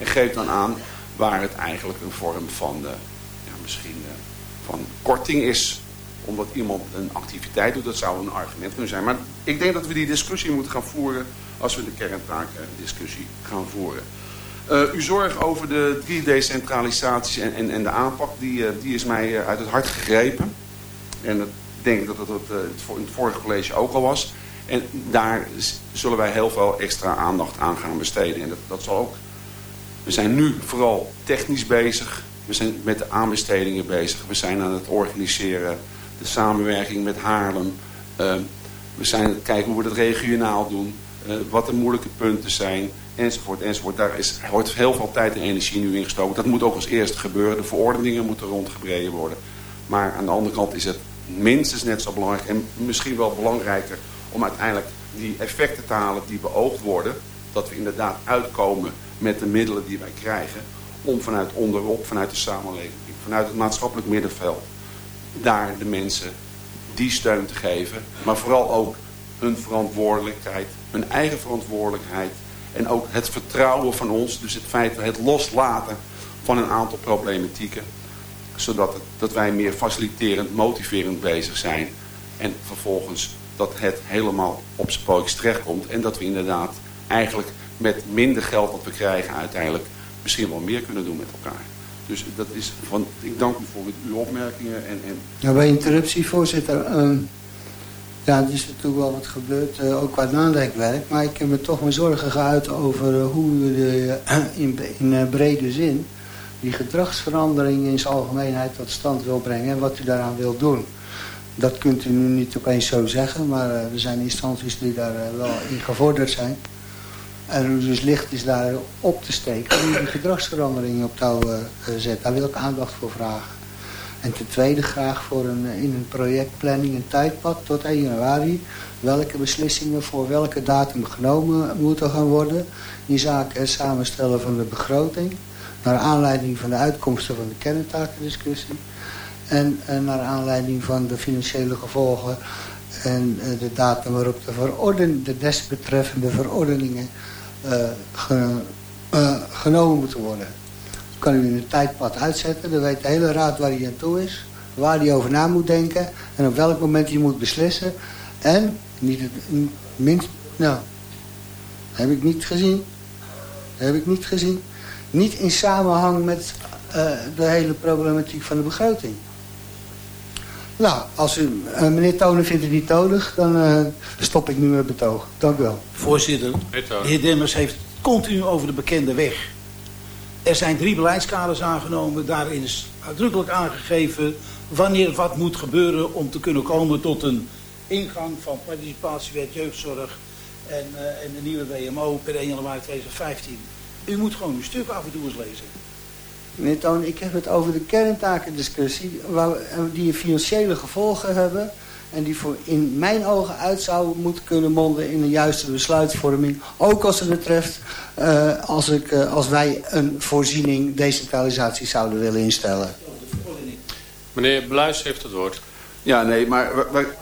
En geef dan aan waar het eigenlijk een vorm van, uh, ja, misschien, uh, van korting is. Omdat iemand een activiteit doet, dat zou een argument kunnen zijn. Maar ik denk dat we die discussie moeten gaan voeren als we de kerntaakdiscussie gaan voeren. Uh, uw zorg over de drie decentralisaties en, en, en de aanpak, die, die is mij uit het hart gegrepen. En ik denk dat dat het, in het vorige college ook al was. En daar zullen wij heel veel extra aandacht aan gaan besteden. En dat, dat zal ook... We zijn nu vooral technisch bezig. We zijn met de aanbestedingen bezig. We zijn aan het organiseren. De samenwerking met Haarlem. Uh, we zijn aan het kijken hoe we dat regionaal doen. Uh, wat de moeilijke punten zijn. Enzovoort, enzovoort. Daar is, wordt heel veel tijd en energie nu ingestoken. Dat moet ook als eerste gebeuren. De verordeningen moeten rondgebreden worden. Maar aan de andere kant is het minstens net zo belangrijk. En misschien wel belangrijker om uiteindelijk die effecten te halen die beoogd worden. Dat we inderdaad uitkomen met de middelen die wij krijgen. Om vanuit onderop, vanuit de samenleving, vanuit het maatschappelijk middenveld. Daar de mensen die steun te geven. Maar vooral ook hun verantwoordelijkheid, hun eigen verantwoordelijkheid. En ook het vertrouwen van ons. Dus het feit, het loslaten van een aantal problematieken. Zodat dat wij meer faciliterend, motiverend bezig zijn. En vervolgens dat het helemaal op zijn pootjes terechtkomt. En dat we inderdaad eigenlijk met minder geld wat we krijgen uiteindelijk misschien wel meer kunnen doen met elkaar. Dus dat is van, ik dank u voor uw opmerkingen. En, en... Ja, bij interruptie, voorzitter. Uh, ja, er is natuurlijk wel wat gebeurd, uh, ook qua nadenkwerk. Maar ik heb me toch mijn zorgen geuit over uh, hoe de, in, in brede zin die gedragsverandering in zijn algemeenheid tot stand wil brengen. En wat u daaraan wil doen. Dat kunt u nu niet opeens zo zeggen, maar er zijn instanties die daar wel in gevorderd zijn. En dus licht is daar op te steken hoe die gedragsverandering op touw uh, zet. Daar wil ik aandacht voor vragen. En ten tweede graag voor een, in een projectplanning een tijdpad tot 1 januari. Welke beslissingen voor welke datum genomen moeten gaan worden. In zaken het samenstellen van de begroting. Naar aanleiding van de uitkomsten van de kerntakendiscussie. En, en naar aanleiding van de financiële gevolgen en de datum waarop de, verorden, de desbetreffende verordeningen ge, uh, genomen moeten worden. Dan kan u in een tijdpad uitzetten. Dan weet de hele raad waar hij aan toe is. Waar hij over na moet denken. En op welk moment hij moet beslissen. En, niet het minst... Nou, heb ik niet gezien. Heb ik niet gezien. Niet in samenhang met de hele problematiek van de begroting. Nou, als u, uh, meneer Tonen vindt het niet nodig, dan uh, stop ik nu met betoog. Dank u wel. Voorzitter, de heer Demmers heeft continu over de bekende weg. Er zijn drie beleidskaders aangenomen. Daarin is uitdrukkelijk aangegeven wanneer wat moet gebeuren om te kunnen komen tot een ingang van participatiewet jeugdzorg en, uh, en de nieuwe WMO per 1 januari 2015. U moet gewoon uw stuk af en toe eens lezen. Meneer Toon, ik heb het over de kerntakendiscussie... Waar, die financiële gevolgen hebben... en die voor in mijn ogen uit zou moeten kunnen monden... in een juiste besluitvorming. Ook als het betreft... Uh, als, ik, uh, als wij een voorziening decentralisatie zouden willen instellen. Meneer Bluis heeft het woord. Ja, nee, maar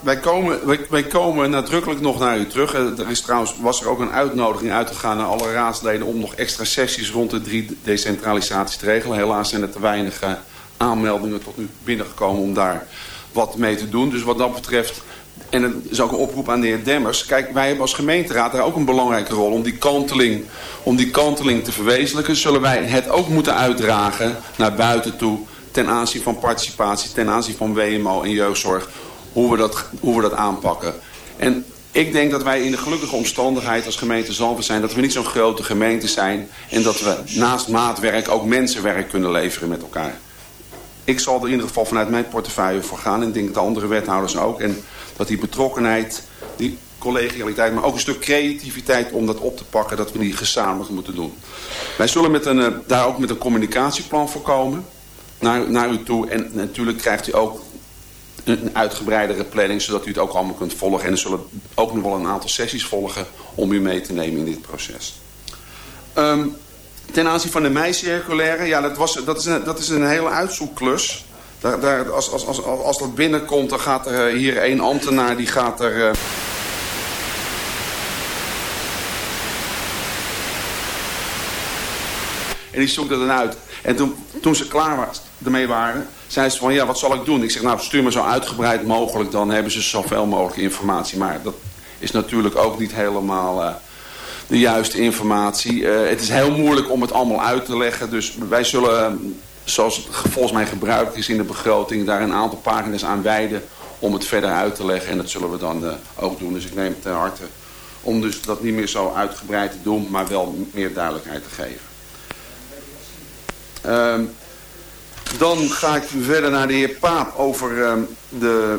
wij, komen, wij, komen nadrukkelijk nog naar u terug. Er is trouwens, was er ook een uitnodiging uitgegaan naar alle raadsleden... om nog extra sessies rond de drie decentralisaties te regelen. Helaas zijn er te weinig uh, aanmeldingen tot nu binnengekomen om daar wat mee te doen. Dus wat dat betreft, en het is ook een oproep aan de heer Demmers... kijk, wij hebben als gemeenteraad daar ook een belangrijke rol... om die kanteling, om die kanteling te verwezenlijken. Zullen wij het ook moeten uitdragen naar buiten toe ten aanzien van participatie, ten aanzien van WMO en jeugdzorg, hoe we dat, hoe we dat aanpakken. En ik denk dat wij in de gelukkige omstandigheid als gemeente Zalven zijn... dat we niet zo'n grote gemeente zijn... en dat we naast maatwerk ook mensenwerk kunnen leveren met elkaar. Ik zal er in ieder geval vanuit mijn portefeuille voor gaan... en denk de andere wethouders ook. En dat die betrokkenheid, die collegialiteit... maar ook een stuk creativiteit om dat op te pakken... dat we die gezamenlijk moeten doen. Wij zullen met een, eh, daar ook met een communicatieplan voor komen naar, u toe. En natuurlijk krijgt u ook een uitgebreidere planning, zodat u het ook allemaal kunt volgen. En er zullen ook nog wel een aantal sessies volgen om u mee te nemen in dit proces. Um, ten aanzien van de meicirculaire, ja, dat, was, dat, is een, dat is een hele uitzoekklus. Daar, daar, als, als, als, als dat binnenkomt, dan gaat er hier één ambtenaar, die gaat er... Uh... En die zoekt er dan uit. En toen, toen ze klaar was, ermee waren, zei ze van ja, wat zal ik doen? Ik zeg nou, stuur me zo uitgebreid mogelijk, dan hebben ze zoveel mogelijk informatie. Maar dat is natuurlijk ook niet helemaal uh, de juiste informatie. Uh, het is heel moeilijk om het allemaal uit te leggen, dus wij zullen, zoals het volgens mij gebruikt is in de begroting, daar een aantal pagina's aan wijden om het verder uit te leggen. En dat zullen we dan ook doen. Dus ik neem het ten harte om dus dat niet meer zo uitgebreid te doen, maar wel meer duidelijkheid te geven. Uh, dan ga ik verder naar de heer Paap over uh, de,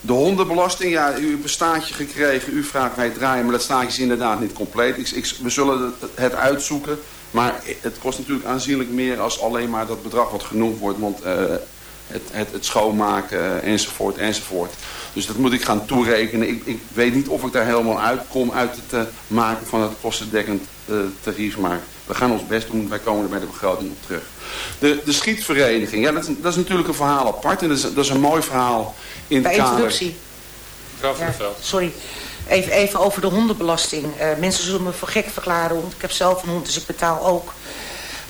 de hondenbelasting. Ja, u heeft een staatje gekregen, u vraagt mij draaien, maar dat staatje is inderdaad niet compleet. Ik, ik, we zullen het, uitzoeken, maar het kost natuurlijk aanzienlijk meer als alleen maar dat bedrag wat genoemd wordt. Want uh, het, het, schoonmaken enzovoort enzovoort. Dus dat moet ik gaan toerekenen. Ik, ik weet niet of ik daar helemaal uitkom uit het uh, maken van het kostendekkend uh, tarief. Maar we gaan ons best doen. Wij komen er bij de begroting op terug. De, de schietvereniging. Ja, dat, is, dat is natuurlijk een verhaal apart. En dat is, dat is een mooi verhaal in het bij kader... introductie. Mevrouw van ja, sorry. Even, even over de hondenbelasting. Uh, mensen zullen me voor gek verklaren. Want ik heb zelf een hond, dus ik betaal ook.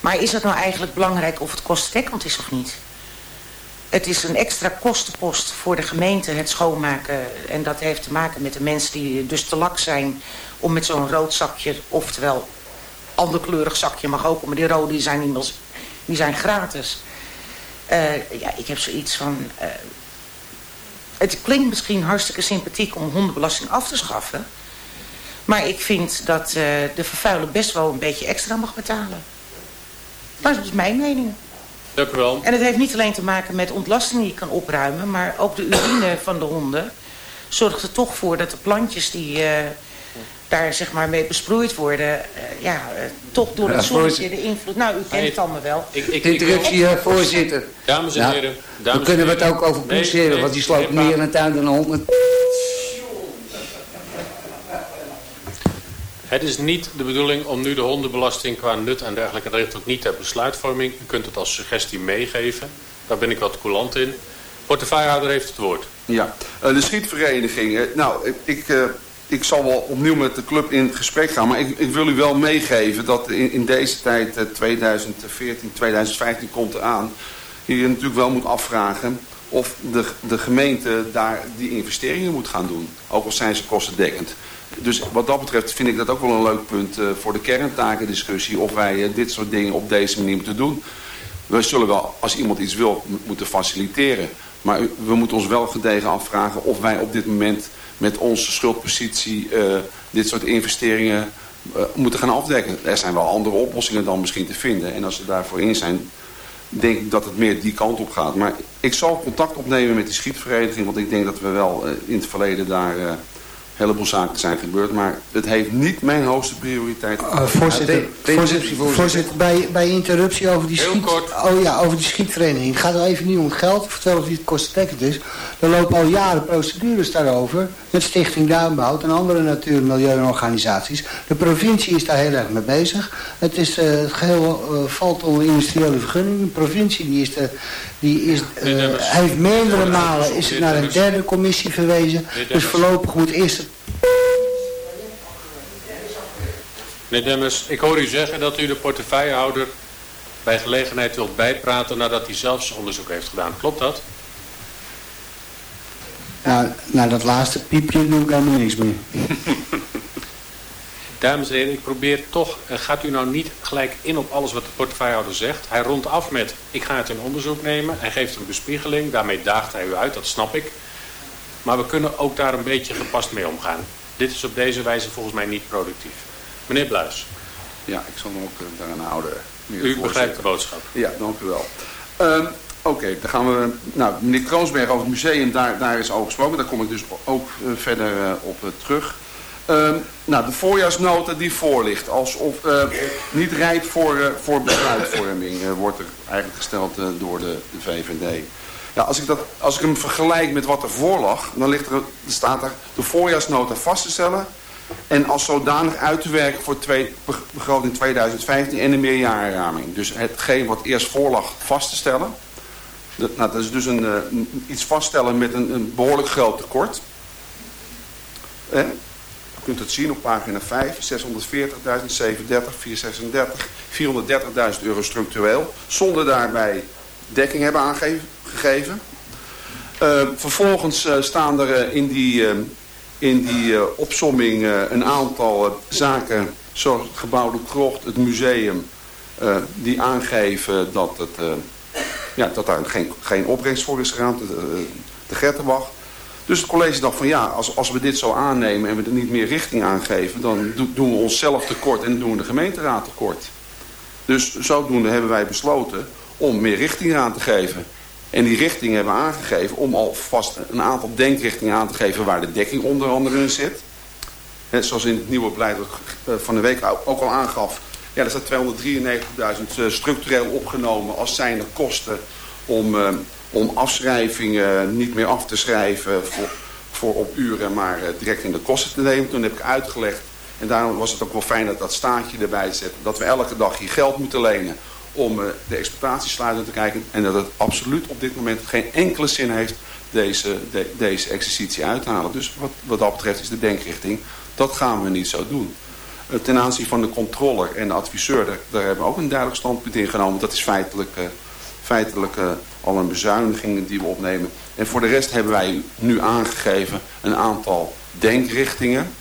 Maar is het nou eigenlijk belangrijk of het kostendekkend is of niet? Het is een extra kostenpost voor de gemeente, het schoonmaken. En dat heeft te maken met de mensen die dus te lak zijn... om met zo'n rood zakje, oftewel anderkleurig zakje mag ook... maar die rode die zijn, inmiddels, die zijn gratis. Uh, ja, ik heb zoiets van... Uh, het klinkt misschien hartstikke sympathiek om hondenbelasting af te schaffen... maar ik vind dat uh, de vervuiler best wel een beetje extra mag betalen. Dat is mijn mening. Dank u wel. En het heeft niet alleen te maken met ontlasting die je kan opruimen... maar ook de urine van de honden zorgt er toch voor dat de plantjes die daar zeg maar mee besproeid worden... Uh, ja, uh, toch door het zonnetje de invloed... Nou, u kent het allemaal wel. Ik, ik, Interruptie, ik, voorzitter. Dames en heren. Dames dan kunnen we het ook over poes want die sloopt meer in de tuin dan een hond. Het is niet de bedoeling om nu de hondenbelasting qua nut en dergelijke... dat ligt ook niet ter besluitvorming. U kunt het als suggestie meegeven. Daar ben ik wat coulant in. Portefeuillehouder heeft het woord. Ja, de schietvereniging. Nou, ik, uh, ik zal wel opnieuw met de club in gesprek gaan. Maar ik, ik wil u wel meegeven dat in, deze tijd, 2014, 2015 komt eraan... je natuurlijk wel moet afvragen of de, de gemeente daar die investeringen moet gaan doen. Ook al zijn ze kostendekkend. Dus wat dat betreft vind ik dat ook wel een leuk punt uh, voor de kerntakendiscussie. Of wij uh, dit soort dingen op deze manier moeten doen. We zullen wel, als iemand iets wil, moeten faciliteren. Maar we moeten ons wel gedegen afvragen of wij op dit moment met onze schuldpositie uh, dit soort investeringen moeten gaan afdekken. Er zijn wel andere oplossingen dan misschien te vinden. En als ze daarvoor in zijn, denk ik dat het meer die kant op gaat. Maar ik zal contact opnemen met die schietvereniging. Want ik denk dat we wel in het verleden daar heleboel zaken zijn gebeurd. Maar het heeft niet mijn hoogste prioriteit. Uh, voorzitter, voorzitter, voorzitter, bij, bij interruptie over die, schiet, oh ja, over die schietvereniging. Het gaat er even niet om het geld. Vertel of het kostendekkend is. Er lopen al jaren procedures daarover. Met Stichting Duinbouw en andere natuur- en milieuorganisaties. De provincie is daar heel erg mee bezig. Het, is, uh, het geheel uh, valt onder industriële vergunning. De provincie die is de, die is, uh, heeft meerdere malen is naar een derde commissie verwezen. Dus voorlopig moet eerst het Meneer Demmers, ik hoor u zeggen dat u de portefeuillehouder bij gelegenheid wilt bijpraten nadat hij zelf zijn onderzoek heeft gedaan. Klopt dat? Nou, nou dat laatste piepje doe ik helemaal niks meer. Dames en heren, ik probeer toch, gaat u nou niet gelijk in op alles wat de portefeuillehouder zegt. Hij rondt af met, ik ga het in onderzoek nemen. Hij geeft een bespiegeling, daarmee daagt hij u uit, dat snap ik. Maar we kunnen ook daar een beetje gepast mee omgaan. Dit is op deze wijze volgens mij niet productief. Meneer Bluis. Ja, ik zal me ook daaraan houden. U begrijpt de boodschap. Ja, dank u wel. Um, Oké, okay, dan gaan we... Nou, meneer Kroonsberg over het museum, daar, daar is over gesproken. Daar kom ik dus ook uh, verder uh, op uh, terug. Um, nou, de voorjaarsnota die voor ligt, alsof niet rijp voor, voor besluitvorming, wordt er eigenlijk gesteld door de, de VVD. Ja, als, ik dat, als ik hem vergelijk met wat er voor lag, dan ligt er, staat er de voorjaarsnota vast te stellen en als zodanig uit te werken voor twee, begroting 2015 en een meerjarenraming. Dus hetgeen wat eerst voorlag vast te stellen. Dat, nou, dat is dus een, uh, iets vaststellen met een, een behoorlijk groot tekort. Eh? kunt het zien op pagina 5. 640.000, 37, 436, 430.000 euro structureel. Zonder daarbij dekking hebben aangegeven. Uh, vervolgens uh, staan er uh, in die, in die opsomming een aantal zaken zoals het gebouw de Krocht, het museum, die aangeven dat, het, ja, dat daar geen, geen opbrengst voor is geraamd, de, de Gertenbach. Dus het college dacht van ja, als, als we dit zo aannemen en we er niet meer richting aangeven, dan doen we onszelf tekort en doen we de gemeenteraad tekort. Dus zodoende hebben wij besloten om meer richting aan te geven. En die richting hebben we aangegeven om alvast een aantal denkrichtingen aan te geven waar de dekking onder andere in zit. He, zoals in het nieuwe beleid eh, van de week ook al aangaf. Ja, er staat 293.000 eh, structureel opgenomen als zijnde kosten om, uh, om afschrijvingen niet meer af te schrijven voor, voor op uren, maar direct in de kosten te nemen. Toen heb ik uitgelegd, en daarom was het ook wel fijn dat dat staatje erbij zit, dat we elke dag hier geld moeten lenen om de exploitatiesluiting te kijken. En dat het absoluut op dit moment geen enkele zin heeft deze, de, deze exercitie uit te halen. Dus wat, wat dat betreft is de denkrichting, dat gaan we niet zo doen. Ten aanzien van de controller en de adviseur, daar, hebben we ook een duidelijk standpunt in genomen. Dat is feitelijk, uh, feitelijk al een bezuiniging die we opnemen. En voor de rest hebben wij nu aangegeven een aantal denkrichtingen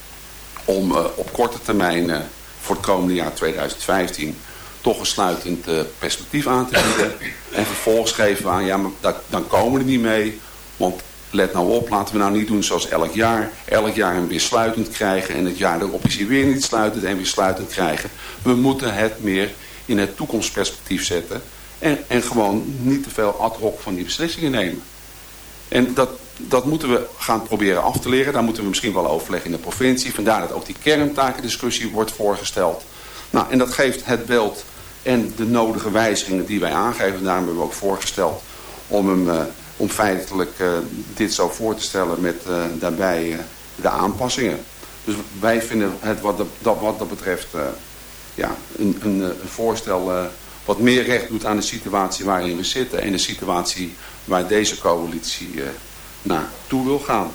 om op korte termijn voor het komende jaar 2015 toch een sluitend perspectief aan te bieden. En vervolgens geven we aan, ja, maar dat, dan komen we er niet mee. Want let nou op, laten we nou niet doen zoals elk jaar. Elk jaar hem weer sluitend krijgen en het jaar erop is hij weer niet sluitend en weer sluitend krijgen. We moeten het meer in het toekomstperspectief zetten. En, en gewoon niet te veel ad hoc van die beslissingen nemen. En dat, dat moeten we gaan proberen af te leren. Daar moeten we misschien wel overleggen in de provincie. Vandaar dat ook die kerntakendiscussie wordt voorgesteld. Nou, en dat geeft het beeld en de nodige wijzigingen die wij aangeven. Daarom hebben we ook voorgesteld om hem... Uh, om feitelijk uh, dit zo voor te stellen met uh, daarbij uh, de aanpassingen. Dus wij vinden het wat, dat, wat dat betreft ja, een, een, een voorstel wat meer recht doet aan de situatie waarin we zitten en de situatie waar deze coalitie naartoe wil gaan.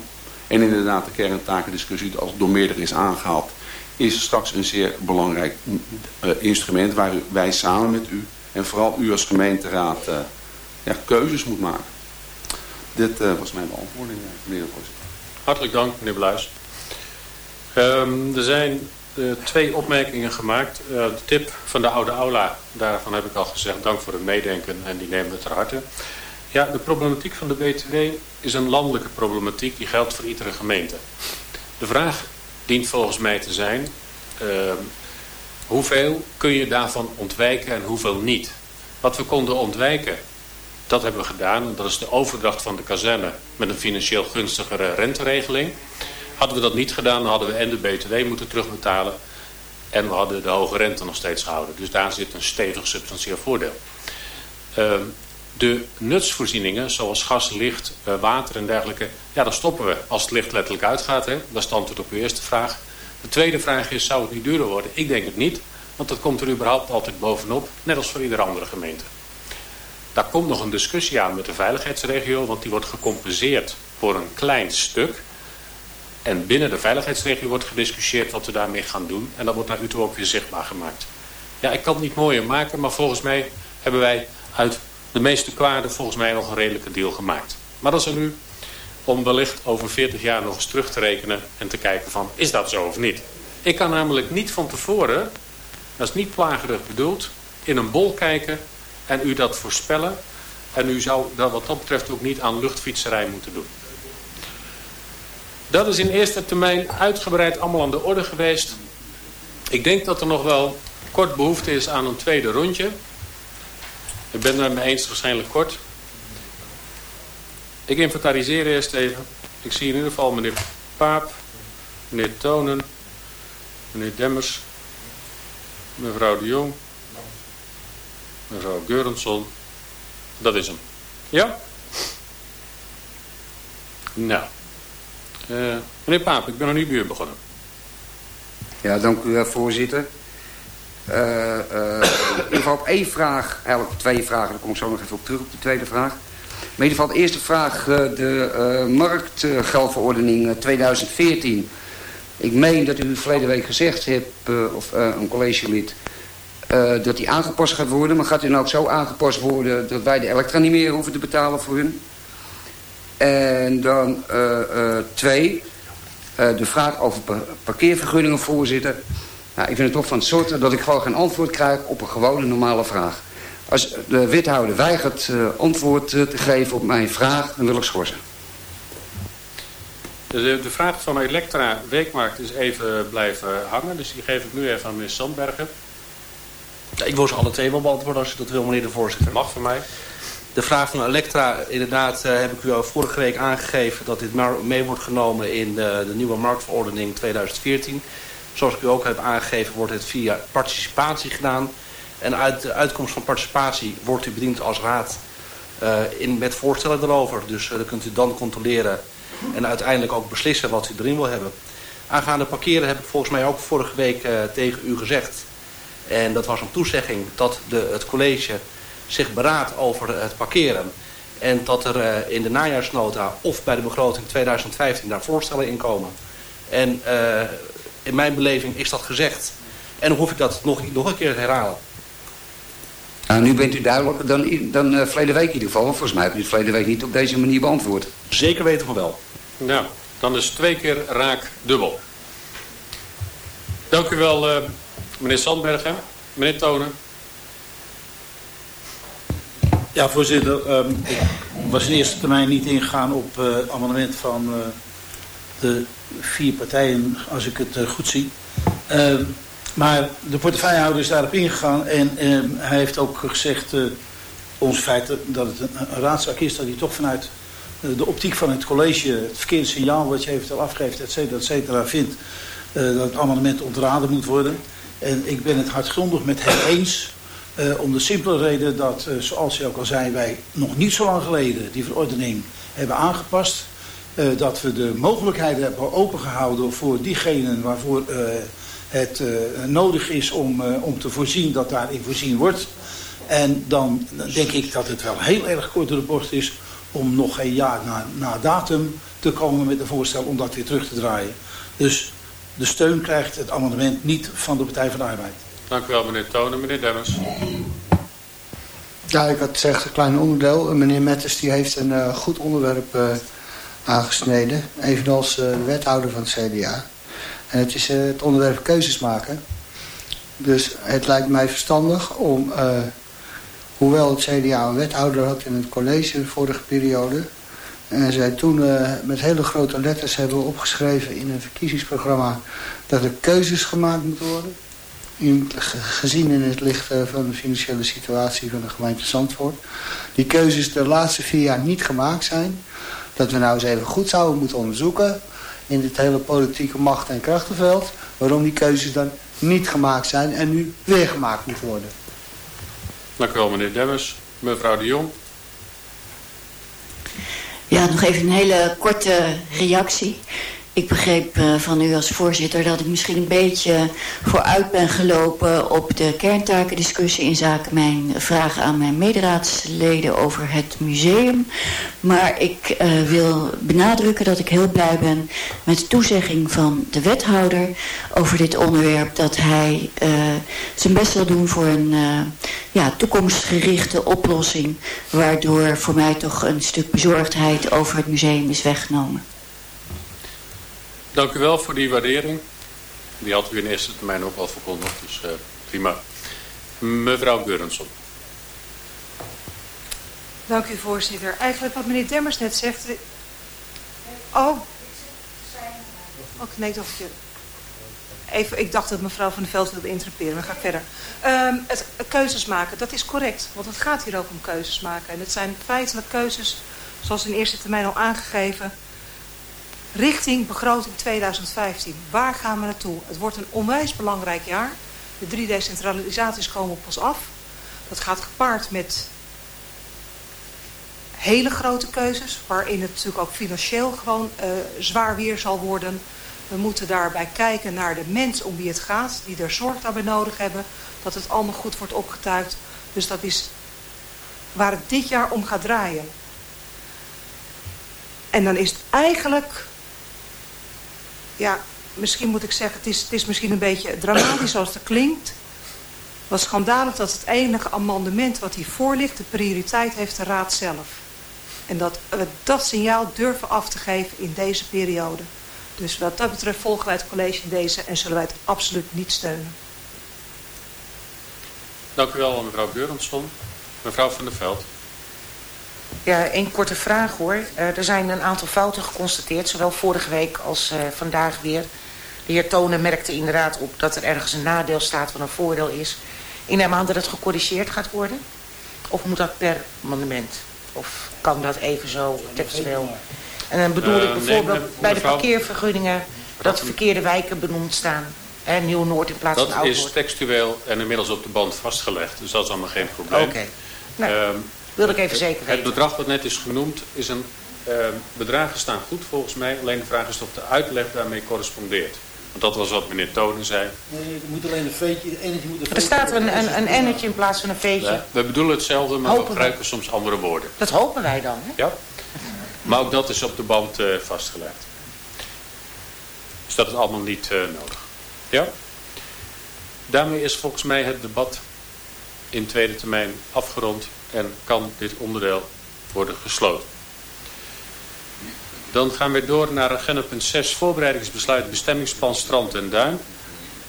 En inderdaad de kerntakendiscussie als door meerdere is aangehaald is straks een zeer belangrijk instrument waar wij samen met u en vooral u als gemeenteraad ja, keuzes moet maken. Dit uh, was mijn beantwoording, eh, meneer de voorzitter. Hartelijk dank, meneer Bluis. Um, er zijn twee opmerkingen gemaakt. De tip van de oude aula, daarvan heb ik al gezegd, dank voor het meedenken en die nemen we ter harte. Ja, de problematiek van de BTW is een landelijke problematiek, die geldt voor iedere gemeente. De vraag dient volgens mij te zijn, uh, hoeveel kun je daarvan ontwijken en hoeveel niet? Wat we konden ontwijken dat hebben we gedaan. Dat is de overdracht van de kazerne met een financieel gunstigere renteregeling. Hadden we dat niet gedaan, hadden we en de BTW moeten terugbetalen. En we hadden de hoge rente nog steeds gehouden. Dus daar zit een stevig substantieel voordeel. Uh, de nutsvoorzieningen, zoals gas, licht, uh, water en dergelijke... ja, dan stoppen we als het licht letterlijk uitgaat. Hè? Dat is het antwoord op uw eerste vraag. De tweede vraag is, zou het niet duurder worden? Ik denk het niet, want dat komt er überhaupt altijd bovenop. Net als voor iedere andere gemeente. Daar komt nog een discussie aan met de veiligheidsregio, want die wordt gecompenseerd voor een klein stuk. En binnen de veiligheidsregio wordt gediscussieerd wat we daarmee gaan doen. En dat wordt naar u toe ook weer zichtbaar gemaakt. Ja, ik kan het niet mooier maken, maar volgens mij hebben wij uit de meeste kwaden volgens mij nog een redelijke deal gemaakt. Maar dat is aan u om wellicht over 40 jaar nog eens terug te rekenen en te kijken van, is dat zo of niet? Ik kan namelijk niet van tevoren, dat is niet plagerig bedoeld, in een bol kijken en u dat voorspellen. En u zou dat wat dat betreft ook niet aan luchtfietserij moeten doen. Dat is in eerste termijn uitgebreid allemaal aan de orde geweest. Ik denk dat er nog wel kort behoefte is aan een tweede rondje. Ik ben het mee eens waarschijnlijk kort. Ik inventariseer eerst even. Ik zie in ieder geval meneer Paap, meneer Tonen, meneer Demmers, mevrouw de Jong, mevrouw Geurensson. Dat is hem. Ja? Nou. Uh, meneer Paap, ik ben aan uw buurt begonnen. Ja, dank u wel, voorzitter. Uh, uh, in ieder op één vraag, eigenlijk twee vragen, daar kom ik zo nog even op terug op de tweede vraag. Maar in ieder geval de eerste vraag, de marktgeldverordening 2014 Ik meen dat u verleden week gezegd hebt, of een collegelid... dat die aangepast gaat worden. Maar gaat die nou ook zo aangepast worden dat wij de elektra niet meer hoeven te betalen voor hun? En dan twee, de vraag over parkeervergunningen, voorzitter. Nou, ik vind het toch van het soort dat ik gewoon geen antwoord krijg op een gewone normale vraag. Als de wethouder weigert uh, antwoord te geven op mijn vraag, dan wil ik schorsen. De, de vraag van Elektra Weekmarkt is even blijven hangen. Dus die geef ik nu even aan meneer Sandbergen. Ja, ik wil ze alle twee wel beantwoorden als je dat wil, meneer de voorzitter. Mag voor mij. De vraag van Elektra, inderdaad uh, heb ik u al vorige week aangegeven... dat dit mee wordt genomen in de, de nieuwe marktverordening 2014. Zoals ik u ook heb aangegeven, wordt het via participatie gedaan. En uit de uitkomst van participatie wordt u bediend als raad uh, in, met voorstellen erover. Dus uh, dan kunt u dan controleren en uiteindelijk ook beslissen wat u erin wil hebben. Aangaande parkeren heb ik volgens mij ook vorige week uh, tegen u gezegd. En dat was een toezegging dat de, het college zich beraadt over het parkeren. En dat er in de najaarsnota of bij de begroting 2015 daar voorstellen in komen. En in mijn beleving is dat gezegd. En dan hoef ik dat nog, nog een keer te herhalen. Nou, nu bent u duidelijker dan, dan uh, verleden week in ieder geval. Volgens mij hebt u het verleden week niet op deze manier beantwoord. Zeker weten van wel. Nou, dan is twee keer raak dubbel. Dank u wel, uh, meneer Sandbergen. Meneer Tonen. Ja, voorzitter. Um, ik was in eerste termijn niet ingegaan op uh, het amendement van de vier partijen, als ik het goed zie. Uh, maar de portefeuillehouder is daarop ingegaan en uh, hij heeft ook gezegd, uh, ons feit dat het een, raadzaak is, dat hij toch vanuit uh, de optiek van het college het verkeerde signaal wat je eventueel afgeeft, et cetera, et cetera, vindt dat het amendement ontraden moet worden. En ik ben het hardgrondig met hem eens, om de simpele reden dat, zoals hij ook al zei, wij nog niet zo lang geleden die verordening hebben aangepast. Uh, dat we de mogelijkheden hebben opengehouden voor diegenen waarvoor uh, het uh, nodig is om, om te voorzien dat daarin voorzien wordt. En dan denk ik dat het wel heel erg kort door de bocht is om nog een jaar na, na datum te komen met een voorstel om dat weer terug te draaien. Dus de steun krijgt het amendement niet van de Partij van de Arbeid. Dank u wel meneer Tonen. Meneer Demmers. Ja, ik had gezegd een klein onderdeel. Meneer Metters die heeft een uh, goed onderwerp uh, aangesneden. Evenals uh, de wethouder van het CDA. En het is uh, het onderwerp keuzes maken. Dus het lijkt mij verstandig om, uh, hoewel het CDA een wethouder had in het college de vorige periode... en zij toen met hele grote letters hebben opgeschreven in een verkiezingsprogramma... dat er keuzes gemaakt moeten worden. In, gezien in het licht van de financiële situatie van de gemeente Zandvoort. Die keuzes de laatste vier jaar niet gemaakt zijn dat we nou eens even goed zouden moeten onderzoeken in dit hele politieke macht- en krachtenveld, waarom die keuzes dan niet gemaakt zijn en nu weer gemaakt moeten worden. Dank u wel meneer Demmers. Mevrouw de Jong. Ja, nog even een hele korte reactie. Ik begreep uh, van u als voorzitter dat ik misschien een beetje vooruit ben gelopen op de kerntakendiscussie in zaken mijn vraag aan mijn mederaadsleden over het museum. Maar ik uh, wil benadrukken dat ik heel blij ben met de toezegging van de wethouder over dit onderwerp. Dat hij uh, zijn best wil doen voor een ja, toekomstgerichte oplossing. Waardoor voor mij toch een stuk bezorgdheid over het museum is weggenomen. Dank u wel voor die waardering. Die had u in eerste termijn ook al verkondigd, dus uh, prima. Mevrouw Geurenson. Dank u voorzitter. Eigenlijk wat meneer Demmers net zegt... Oh. Oh, nee, ik dacht, je... Even, ik dacht dat mevrouw van der Veld wilde interrumperen, maar ga ik verder. Um, het, keuzes maken, dat is correct. Want het gaat hier ook om keuzes maken. En het zijn feitelijk keuzes, zoals in eerste termijn al aangegeven richting begroting 2015. Waar gaan we naartoe? Het wordt een onwijs belangrijk jaar. De drie decentralisaties komen op ons af. Dat gaat gepaard met hele grote keuzes, waarin het natuurlijk ook financieel gewoon uh, zwaar weer zal worden. We moeten daarbij kijken naar de mens om wie het gaat, die er zorg daarbij nodig hebben, dat het allemaal goed wordt opgetuigd. Dus dat is waar het dit jaar om gaat draaien. En dan is het eigenlijk ja, misschien moet ik zeggen, het is, het is misschien een beetje dramatisch zoals het klinkt. Wat schandalig dat het enige amendement wat hiervoor ligt, de prioriteit heeft de Raad zelf. En dat we dat signaal durven af te geven in deze periode. Dus wat dat betreft volgen wij het college in deze en zullen wij het absoluut niet steunen. Dank u wel, mevrouw Geurensson. Mevrouw van der Veld. Ja, één korte vraag hoor. Uh, er zijn een aantal fouten geconstateerd, zowel vorige week als uh, vandaag weer. De heer Tonen merkte inderdaad op dat er ergens een nadeel staat wat een voordeel is. Ik neem aan dat het gecorrigeerd gaat worden? Of moet dat per monument? Of kan dat even zo textueel? En dan bedoel ik eh, bijvoorbeeld nee, bij de parkeervergunningen... dat verkeerde wijken benoemd staan. Nieuw-Noord in plaats dat van Oud-Noord. Dat is textueel en inmiddels op de band vastgelegd. Dus dat is allemaal geen probleem. Oké. Okay. Nou, um, wilde ik even zeker weten. Het bedrag dat net is genoemd is een... Uh, bedragen staan goed volgens mij. Alleen de vraag is of de uitleg daarmee correspondeert. Want dat was wat meneer Tonen zei. Nee, er moet alleen een veetje... Ennetje moet er staat een, een, een ennetje in plaats van een veetje. Ja, we bedoelen hetzelfde, maar we gebruiken soms andere woorden. Dat hopen wij dan, hè? Ja. Maar ook dat is op de band uh, vastgelegd. Dus dat is allemaal niet uh, nodig. Ja? Daarmee is volgens mij het debat in tweede termijn afgerond en kan dit onderdeel worden gesloten. Dan gaan we door naar agenda punt 6, voorbereidingsbesluit bestemmingsplan Strand en Duin.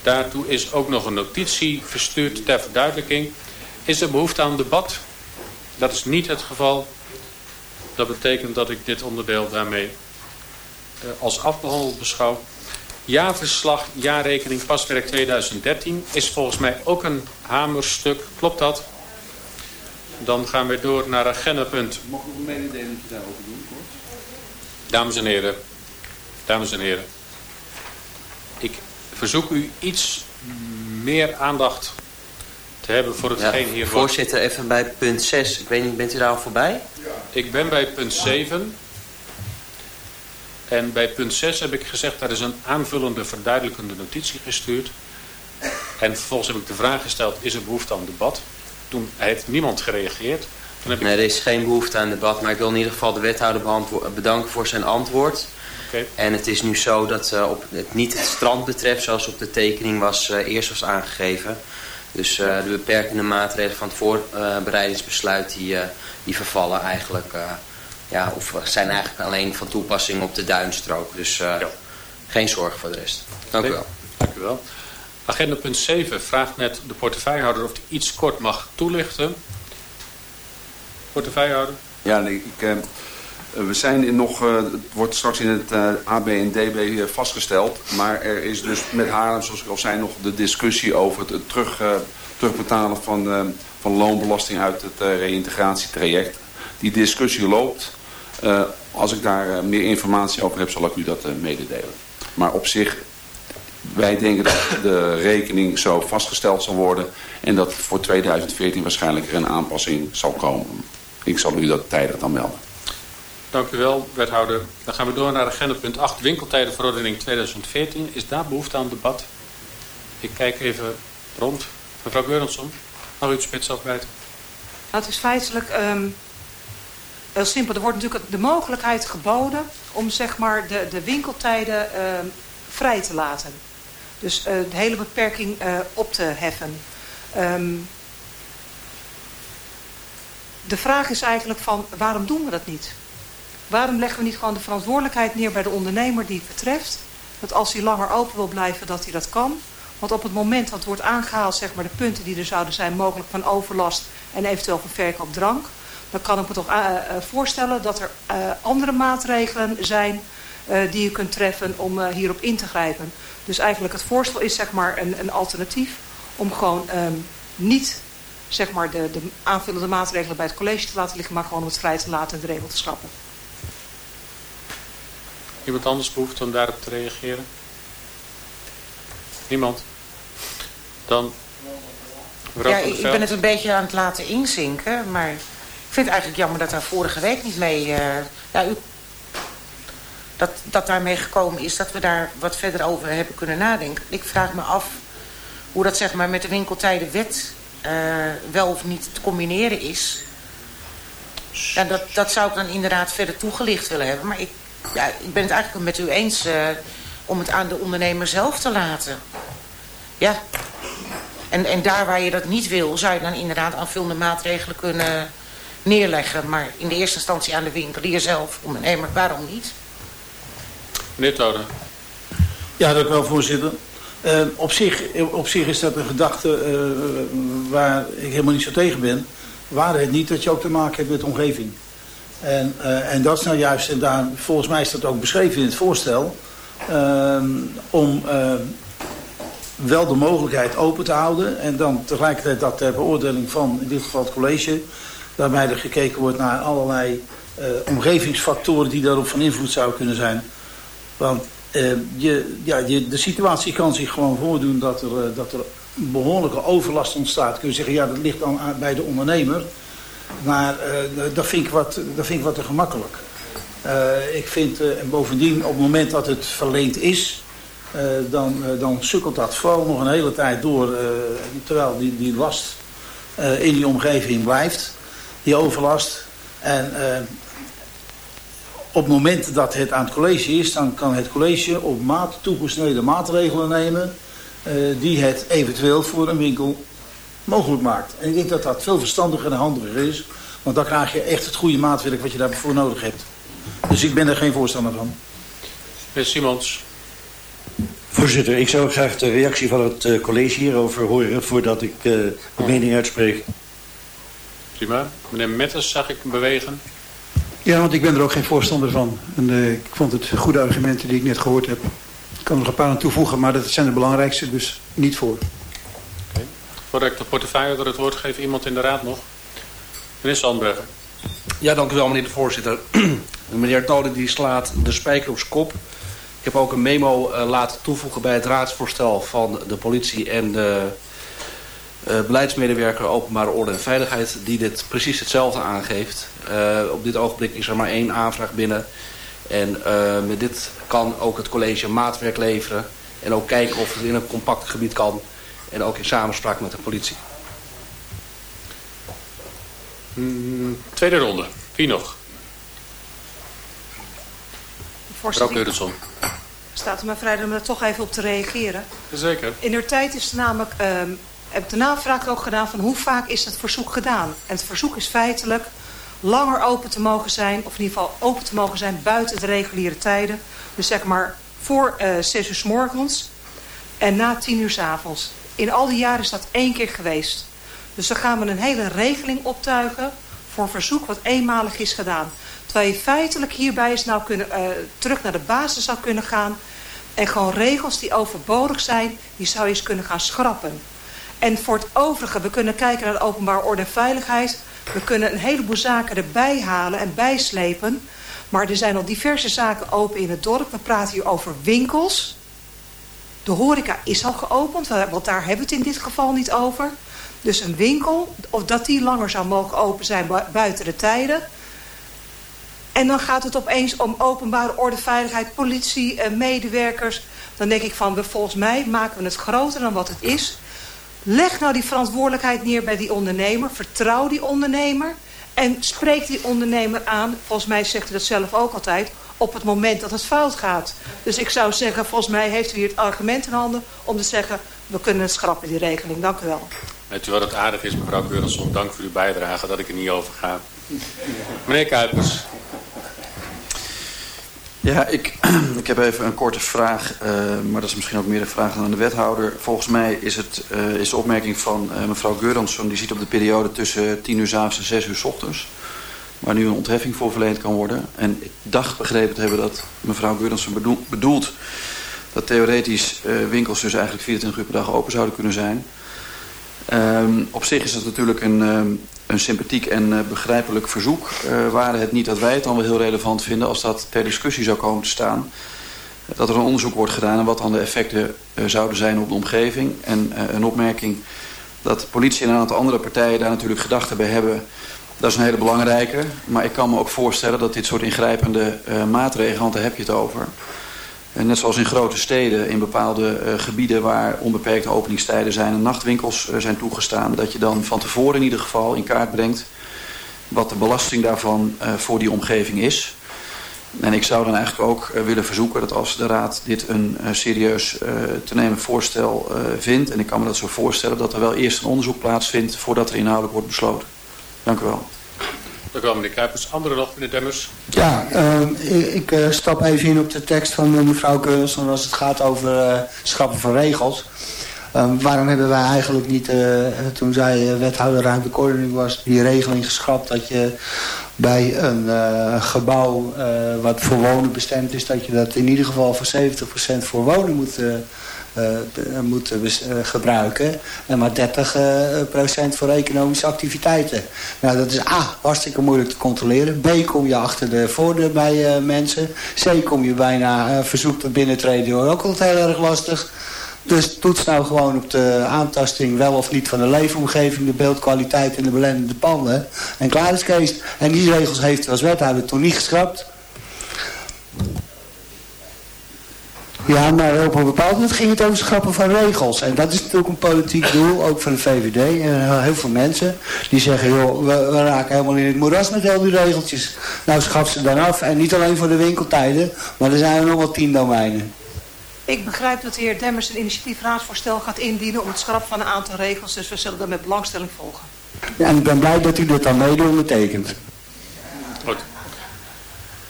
Daartoe is ook nog een notitie verstuurd ter verduidelijking. Is er behoefte aan debat? Dat is niet het geval. Dat betekent dat ik dit onderdeel daarmee uh, als afbehandeld beschouw. Jaarverslag, jaarrekening paswerk 2013 is volgens mij ook een hamerstuk. Klopt dat? Dan gaan we door naar agendapunt. Mag ik nog een mededeling daarover doen? Dames en heren, dames en heren. Ik verzoek u iets meer aandacht te hebben voor hetgeen ja, hier Voorzitter, even bij punt 6. Ik weet niet, bent u daar al voorbij? Ja. Ik ben bij punt 7. En bij punt 6 heb ik gezegd, daar is een aanvullende verduidelijkende notitie gestuurd. En vervolgens heb ik de vraag gesteld, is er behoefte aan debat? Toen heeft niemand gereageerd. Nee, er is geen behoefte aan debat, maar ik wil in ieder geval de wethouder bedanken voor zijn antwoord. Okay. En het is nu zo dat uh, op het niet het strand betreft, zoals op de tekening was, uh, eerst was aangegeven. Dus uh, de beperkende maatregelen van het voorbereidingsbesluit, die, die vervallen eigenlijk, ja, of zijn eigenlijk alleen van toepassing op de duinstrook. Dus ja. geen zorgen voor de rest. Dank u wel. Dank u wel. Agenda punt 7 vraagt net de portefeuillehouder of hij iets kort mag toelichten portefeuillehouder? Ja, ik, uh, we zijn in nog, uh, het wordt straks in het uh, AB en DB vastgesteld. Maar er is dus met Haarlem, zoals ik al zei, nog de discussie over het terug, terugbetalen van, van loonbelasting uit het reïntegratietraject. Die discussie loopt. als ik daar meer informatie over heb, zal ik u dat mededelen. Maar op zich, wij denken dat de rekening zo vastgesteld zal worden. En dat voor 2014 waarschijnlijk er een aanpassing zal komen. Ik zal u dat tijdig dan melden. Dank u wel, wethouder. Dan gaan we door naar agenda punt 8, winkeltijdenverordening 2014. Is daar behoefte aan debat? Ik kijk even rond. Mevrouw Geurensson, mag u het spits afwijten? Nou, het is feitelijk um, heel simpel. Er wordt natuurlijk de mogelijkheid geboden om zeg maar, de, de winkeltijden um, vrij te laten. Dus uh, de hele beperking uh, op te heffen. Um, de vraag is eigenlijk van waarom doen we dat niet? Waarom leggen we niet gewoon de verantwoordelijkheid neer bij de ondernemer die het betreft? Dat als hij langer open wil blijven, dat hij dat kan. Want op het moment dat wordt aangehaald, zeg maar, de punten die er zouden zijn, mogelijk van overlast en eventueel van verkoop drank, dan kan ik me toch uh, voorstellen dat er andere maatregelen zijn die je kunt treffen om hierop in te grijpen. Dus eigenlijk het voorstel is zeg maar een, een alternatief om gewoon um, niet zeg maar, de, de aanvullende maatregelen bij het college te laten liggen, maar gewoon om het vrij te laten en de regel te schrappen. Iemand anders behoeft om daarop te reageren? Niemand? Dan... Ja, ik ben het een beetje aan het laten inzinken, maar ik vind het eigenlijk jammer dat daar vorige week niet mee... Uh, ja, u, dat, dat daarmee gekomen is, dat we daar wat verder over hebben kunnen nadenken. Ik vraag me af hoe dat zeg maar met de winkeltijdenwet uh, wel of niet te combineren is. Ja, dat, dat zou ik dan inderdaad verder toegelicht willen hebben. Maar ik, ja, ik ben het eigenlijk met u eens. Uh, om het aan de ondernemer zelf te laten. Ja. En, en daar waar je dat niet wil, zou je dan inderdaad aanvullende maatregelen kunnen neerleggen. Maar in de eerste instantie aan de winkelier zelf, ondernemer, waarom niet? Meneer Toden. Ja, dank u wel, voorzitter. Uh, op, zich, op zich is dat een gedachte uh, waar ik helemaal niet zo tegen ben. Waar het niet dat je ook te maken hebt met de omgeving. En, uh, en dat is nou juist, en daar, volgens mij is dat ook beschreven in het voorstel... Ehm, om wel de mogelijkheid open te houden... en dan tegelijkertijd dat ter beoordeling van, in dit geval het college... waarbij er gekeken wordt naar allerlei omgevingsfactoren... die daarop van invloed zouden kunnen zijn... Want uh, je, ja, de situatie kan zich gewoon voordoen dat er, uh, dat er behoorlijke overlast ontstaat. Kun je zeggen, ja, dat ligt dan bij de ondernemer. Maar uh, dat, vind ik wat, dat vind ik wat te gemakkelijk. ik vind, en bovendien, op het moment dat het verleend is... dan, dan sukkelt dat vooral nog een hele tijd door... terwijl die, die last in die omgeving blijft. Die overlast. En op het moment dat het aan het college is, dan kan het college op maat toegesneden maatregelen nemen uh, die het eventueel voor een winkel mogelijk maakt. En ik denk dat dat veel verstandiger en handiger is, want dan krijg je echt het goede maatwerk wat je daarvoor nodig hebt. Dus ik ben er geen voorstander van. Meneer Simons. Voorzitter, ik zou graag de reactie van het uh, college hierover horen voordat ik uh, mijn mening uitspreek. Prima. Meneer Metters zag ik bewegen. Ja, want ik ben er ook geen voorstander van. En, uh, ik vond het goede argumenten die ik net gehoord heb. Ik kan er nog een paar aan toevoegen, maar dat zijn de belangrijkste, dus niet voor. Okay. Voordat ik de portefeuille door het woord geef, iemand in de raad nog? Meneer Sandbergen. Ja, dank u wel, meneer de voorzitter. meneer Tode die slaat de spijker op zijn kop. Ik heb ook een memo uh, laten toevoegen bij het raadsvoorstel van de politie en de uh, beleidsmedewerker openbare orde en veiligheid die dit precies hetzelfde aangeeft. Uh, op dit ogenblik is er maar één aanvraag binnen. En uh, met dit kan ook het college maatwerk leveren. En ook kijken of het in een compact gebied kan. En ook in samenspraak met de politie. Mm, tweede ronde. Wie nog? Mevrouw Keurenson. Staat u mij vrij om er toch even op te reageren? Zeker. In de tijd is er namelijk... Um, heb de navraag ook gedaan van hoe vaak is het verzoek gedaan. En het verzoek is feitelijk langer open te mogen zijn, of in ieder geval open te mogen zijn buiten de reguliere tijden. Dus zeg maar voor uh, 6 uur s morgens en na 10 uur s avonds. In al die jaren is dat één keer geweest. Dus dan gaan we een hele regeling optuigen voor een verzoek wat eenmalig is gedaan. Terwijl je feitelijk hierbij eens nou kunnen, uh, terug naar de basis zou kunnen gaan. En gewoon regels die overbodig zijn, die zou je eens kunnen gaan schrappen. En voor het overige, we kunnen kijken naar de openbare orde en veiligheid. We kunnen een heleboel zaken erbij halen en bijslepen. Maar er zijn al diverse zaken open in het dorp. We praten hier over winkels. De horeca is al geopend, want daar hebben we het in dit geval niet over. Dus een winkel, of dat die langer zou mogen open zijn buiten de tijden. En dan gaat het opeens om openbare orde, veiligheid, politie, eh, medewerkers. Dan denk ik van, volgens mij maken we het groter dan wat het is. Leg nou die verantwoordelijkheid neer bij die ondernemer. Vertrouw die ondernemer. En spreek die ondernemer aan. Volgens mij zegt u dat zelf ook altijd. Op het moment dat het fout gaat. Dus ik zou zeggen, volgens mij heeft u hier het argument in handen. Om te zeggen, we kunnen schrappen die regeling. Dank u wel. Weet u wat het aardig is, mevrouw Keurenson? Dank voor uw bijdrage dat ik er niet over ga. Meneer Kuipers. Ja, ik, ik heb even een korte vraag, uh, maar dat is misschien ook meer een vraag aan de wethouder. Volgens mij is, het, uh, is de opmerking van uh, mevrouw Geuransson, die ziet op de periode tussen 10 uur s avonds en 6 uur s ochtends, waar nu een ontheffing voor verleend kan worden. En ik dacht begrepen te hebben dat mevrouw Geuransson bedoel, bedoelt dat theoretisch winkels dus eigenlijk 24 uur per dag open zouden kunnen zijn. Um, op zich is dat natuurlijk een, um, een sympathiek en uh, begrijpelijk verzoek. Uh, waren het niet dat wij het dan wel heel relevant vinden als dat ter discussie zou komen te staan. Dat er een onderzoek wordt gedaan en wat dan de effecten uh, zouden zijn op de omgeving. En een opmerking dat politie en een aantal andere partijen daar natuurlijk gedachten bij hebben. Dat is een hele belangrijke. Maar ik kan me ook voorstellen dat dit soort ingrijpende maatregelen, want daar heb je het over net zoals in grote steden, in bepaalde uh, gebieden waar onbeperkte openingstijden zijn en nachtwinkels uh, zijn toegestaan, dat je dan van tevoren in ieder geval in kaart brengt wat de belasting daarvan voor die omgeving is. En ik zou dan eigenlijk ook willen verzoeken dat als de Raad dit een serieus te nemen voorstel vindt... en ik kan me dat zo voorstellen dat er wel eerst een onderzoek plaatsvindt... voordat er inhoudelijk wordt besloten. Dank u wel. Dank u wel, meneer Kuipers. Andere nog, meneer Demmers? Ja, uh, ik, ik stap even in op de tekst van mevrouw Keurens... als het gaat over schrappen van regels... Um, waarom hebben wij eigenlijk niet, uh, toen zij uh, wethouder ruimtelijke ordening was, die regeling geschrapt dat je bij een uh, gebouw wat voor wonen bestemd is, dat je dat in ieder geval voor 70% voor wonen moet, moet gebruiken. En maar 30% voor economische activiteiten. Nou, dat is A, hartstikke moeilijk te controleren. B, kom je achter de voordeur bij mensen. C, kom je bijna verzoek tot binnentreden door ook altijd heel erg lastig. Dus toets nou gewoon op de aantasting wel of niet van de leefomgeving, de beeldkwaliteit en de belendende panden. En klaar is Kees. En die regels heeft u als wethouder toen niet geschrapt. Ja, maar op een bepaald moment ging het over schrappen van regels. En dat is natuurlijk een politiek doel, ook van de VVD. En heel veel mensen die zeggen, joh, we, we raken helemaal in het moeras met al die regeltjes. Nou, schaf ze dan af. En niet alleen voor de winkeltijden, maar er zijn er nog wel tien domeinen. Ik begrijp dat de heer Demmers een initiatiefraadsvoorstel gaat indienen om het schrappen van een aantal regels. Dus we zullen dat met belangstelling volgen. Ja, en ik ben blij dat u dat dan mede ondertekent. Goed.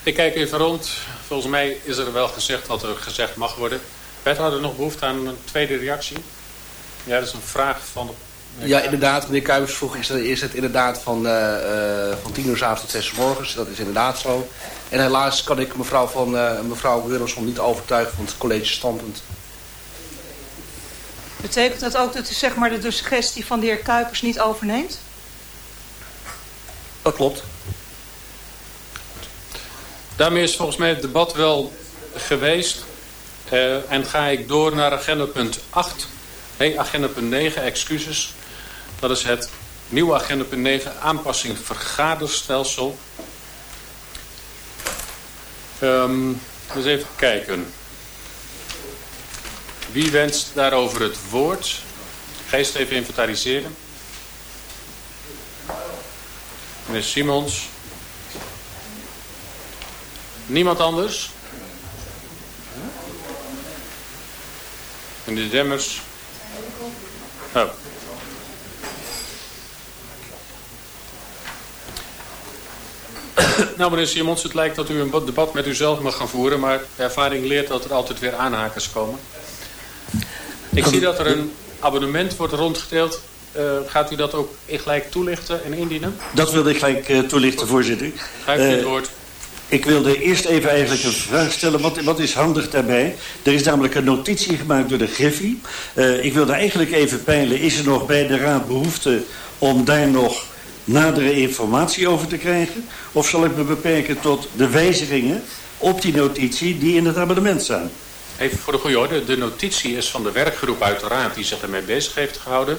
Ik kijk even rond. Volgens mij is er wel gezegd wat er gezegd mag worden. Wethouder nog behoefte aan een tweede reactie? Ja, dat is een vraag van de ja, inderdaad. Meneer Kuijs vroeg, is het, is het inderdaad van, uh, uh, van tien uur s avonds tot zes uur morgens. Dat is inderdaad zo. En helaas kan ik mevrouw, van, uh, mevrouw niet overtuigen van het college standpunt. Betekent dat ook dat u zeg maar, de suggestie van de heer Kuipers niet overneemt? Dat klopt. Daarmee is volgens mij het debat wel geweest. Uh, en ga ik door naar agenda punt 8. Nee, agenda punt 9, excuses. Dat is het nieuwe agenda punt 9, aanpassing vergaderstelsel. Um, dus even kijken. Wie wenst daarover het woord? Geest even inventariseren. Meneer Simons. Niemand anders? Meneer Demmers. Oh. nou meneer Simons, het lijkt dat u een debat met uzelf mag gaan voeren, maar de ervaring leert dat er altijd weer aanhakers komen. Ik zie dat er een abonnement wordt rondgedeeld. Uh, gaat u dat ook gelijk toelichten en indienen? Dat wilde ik gelijk uh, toelichten, voorzitter. Gaat u het eh, woord. Ik wilde eerst even eigenlijk een vraag stellen. Wat, wat, is handig daarbij? Er is namelijk een notitie gemaakt door de Griffie. Uh, ik wilde eigenlijk even peilen. Is er nog bij de Raad behoefte om daar nog nadere informatie over te krijgen? Of zal ik me beperken tot de wijzigingen op die notitie die in het abonnement staan? Even voor de goede orde. De notitie is van de werkgroep uit de Raad die zich ermee bezig heeft gehouden.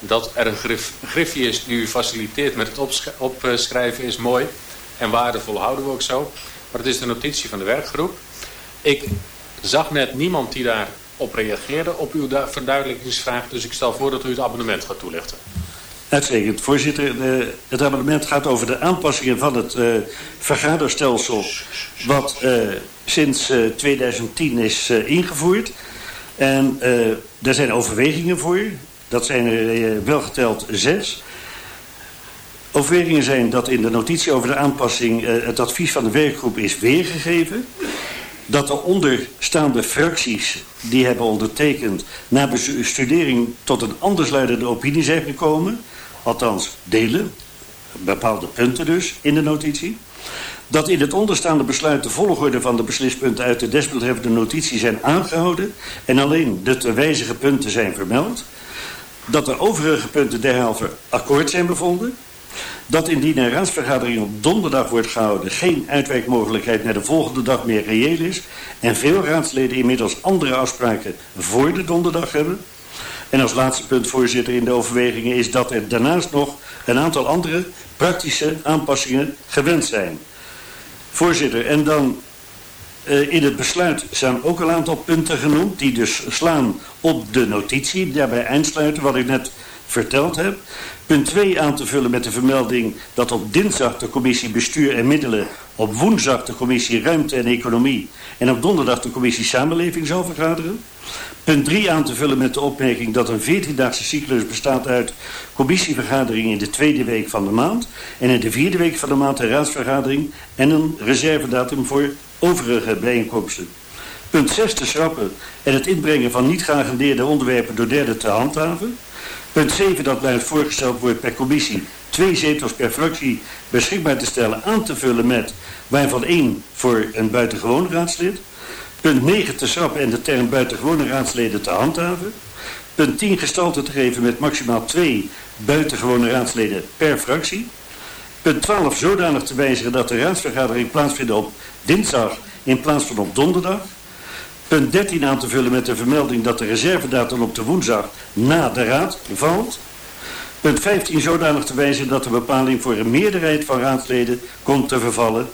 Dat er een grif, griffie is die u faciliteert met het opschrijven is mooi. En waardevol houden we ook zo. Maar het is de notitie van de werkgroep. Ik zag net niemand die daarop reageerde op uw verduidelijkingsvraag. Dus ik stel voor dat u het abonnement gaat toelichten. Uitstekend. Voorzitter, de, het amendement gaat over de aanpassingen van het uh, vergaderstelsel... wat uh, sinds uh, 2010 is ingevoerd. En daar zijn overwegingen voor. Dat zijn er wel geteld zes. Overwegingen zijn dat in de notitie over de aanpassing... het advies van de werkgroep is weergegeven dat de onderstaande fracties die hebben ondertekend... na bestudering tot een andersluidende opinie zijn gekomen althans delen, bepaalde punten dus in de notitie. Dat in het onderstaande besluit de volgorde van de beslispunten uit de desbetreffende notitie zijn aangehouden en alleen de te wijzige punten zijn vermeld. Dat de overige punten derhalve akkoord zijn bevonden. Dat indien een raadsvergadering op donderdag wordt gehouden geen uitwijkmogelijkheid naar de volgende dag meer reëel is. En veel raadsleden inmiddels andere afspraken voor de donderdag hebben. En als laatste punt, voorzitter, in de overwegingen is dat er daarnaast nog een aantal andere praktische aanpassingen gewend zijn. Voorzitter, en dan uh, in het besluit zijn ook een aantal punten genoemd die dus slaan op de notitie. Daarbij eindsluiten wat ik net verteld heb. Punt 2 aan te vullen met de vermelding dat op dinsdag de commissie Bestuur en Middelen, op woensdag de commissie Ruimte en Economie en op donderdag de commissie Samenleving zal vergaderen. Punt 3 aan te vullen met de opmerking dat een 14-daagse cyclus bestaat uit commissievergadering in de tweede week van de maand en in de vierde week van de maand een raadsvergadering en een reservedatum voor overige bijeenkomsten. Punt 6 te schrappen en het inbrengen van niet geagendeerde onderwerpen door derden te handhaven. Punt 7 dat blijft voorgesteld wordt per commissie twee zetels per fractie beschikbaar te stellen aan te vullen met waarvan één voor een buitengewoon raadslid. Punt 9 te schrappen en de term buitengewone raadsleden te handhaven. Punt 10 gestalte te geven met maximaal twee buitengewone raadsleden per fractie. Punt 12 zodanig te wijzigen dat de raadsvergadering plaatsvindt op dinsdag in plaats van op donderdag. Punt 13 aan te vullen met de vermelding dat de reservedatum op de woensdag na de raad valt. Punt 15 zodanig te wijzen dat de bepaling voor een meerderheid van raadsleden komt te vervallen.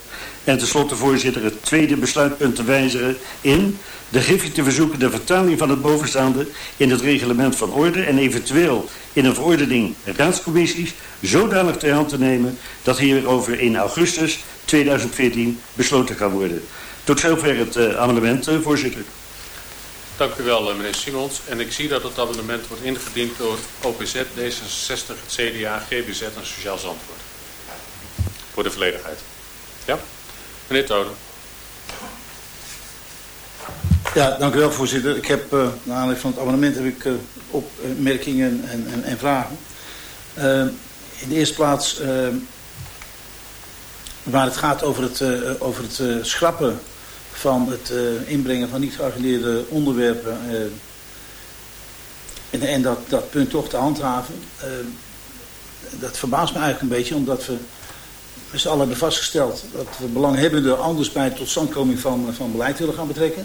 En tenslotte, voorzitter, het tweede besluitpunt te wijzigen in de Griffie te verzoeken de vertaling van het bovenstaande in het reglement van orde en eventueel in een verordening raadscommissies zodanig ter hand te nemen dat hierover in augustus 2014 besloten kan worden. Tot zover het uh, amendement, uh, voorzitter. Dank u wel, meneer Simons. En ik zie dat het amendement wordt ingediend door OPZ, D66, het CDA, GBZ en Sociaal Zandvoort. Voor de volledigheid. Ja? Meneer Tonen. Ja, dank u wel, voorzitter. Ik heb, uh, naar aanleiding van het amendement, heb ik uh, opmerkingen en, en, en, vragen. Uh, in de eerste plaats, waar het gaat over het, over het schrappen van het inbrengen van niet geagendeerde onderwerpen en, en dat, dat punt toch te handhaven. dat verbaast me eigenlijk een beetje, omdat we met z'n allen hebben vastgesteld dat we belanghebbenden anders bij totstandkoming van, van beleid willen gaan betrekken.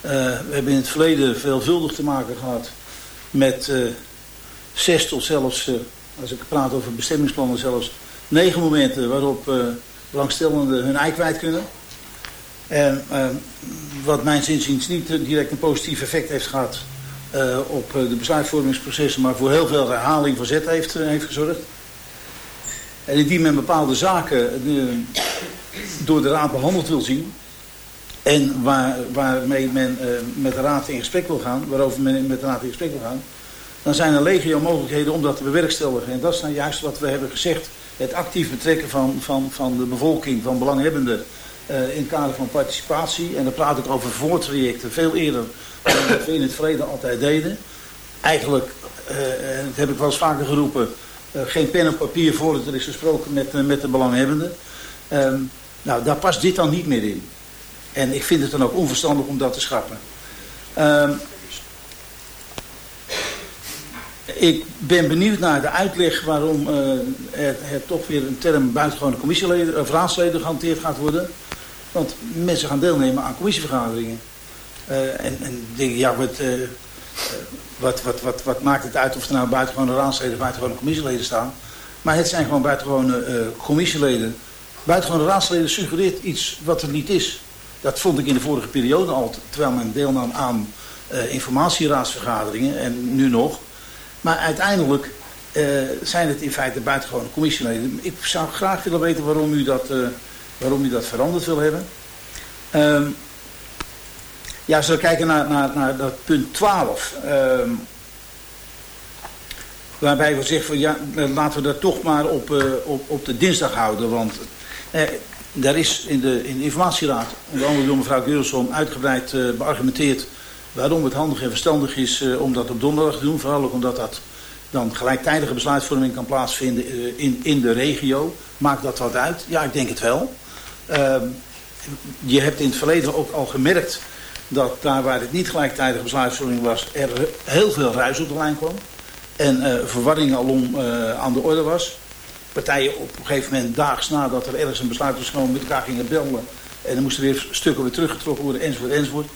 We hebben in het verleden veelvuldig te maken gehad met uh, zes tot zelfs, als ik praat over bestemmingsplannen, zelfs negen momenten waarop belangstellenden hun ei kwijt kunnen. En wat mijn zinziens niet direct een positief effect heeft gehad op de besluitvormingsprocessen, maar voor heel veel herhaling van zet heeft, heeft gezorgd. En indien men bepaalde zaken door de raad behandeld wil zien, en waar, waarmee men uh, met de raad in gesprek wil gaan, waarover men met de raad in gesprek wil gaan, dan zijn er legio mogelijkheden om dat te bewerkstelligen. En dat is nou juist wat we hebben gezegd. Het actief betrekken van, van, van de bevolking, van belanghebbenden uh, in het kader van participatie. En dan praat ik over voortrajecten veel eerder dan we in het verleden altijd deden. Eigenlijk, uh, dat heb ik wel eens vaker geroepen, geen pen op papier voordat er is gesproken met, met de belanghebbenden. Ehm, nou, daar past dit dan niet meer in. En ik vind het dan ook onverstandig om dat te schrappen. Um, ik ben benieuwd naar de uitleg waarom uh, er, er, toch weer een term buitengewone commissieleden of raadsleden gehanteerd gaat worden. Want mensen gaan deelnemen aan commissievergaderingen. Uh, en, en ja, wat, wat, wat, wat, wat, maakt het uit of er nou buitengewone raadsleden of buitengewone commissieleden staan. Maar het zijn gewoon buitengewone commissieleden. Buitengewone raadsleden suggereert iets wat er niet is. Dat vond ik in de vorige periode al, terwijl men deelnam aan informatieraadsvergaderingen en nu nog. Maar uiteindelijk uh, zijn het in feite buitengewone commissieleden. Ik zou graag willen weten waarom u dat, uh, waarom u dat veranderd wil hebben. Um, ja, als we kijken naar, naar, naar dat punt 12. Um, waarbij we zeggen van ja, laten we dat toch maar op, op, op de dinsdag houden. Want daar is in de, in de informatieraad, onder andere door mevrouw Geurelson, uitgebreid beargumenteerd waarom het handig en verstandig is uh, om dat op donderdag te doen. Vooral ook omdat dat dan gelijktijdige besluitvorming kan plaatsvinden uh, in, in de regio. Maakt dat wat uit? Ja, ik denk het wel. Ehm, je hebt in het verleden ook al gemerkt dat daar waar het niet gelijktijdige besluitvorming was, er heel veel ruis op de lijn kwam. En verwarring alom aan de orde was partijen op een gegeven moment daags nadat er ergens een besluit was genomen met elkaar gingen bellen. En dan moesten weer stukken weer teruggetrokken worden enzovoort enzovoort.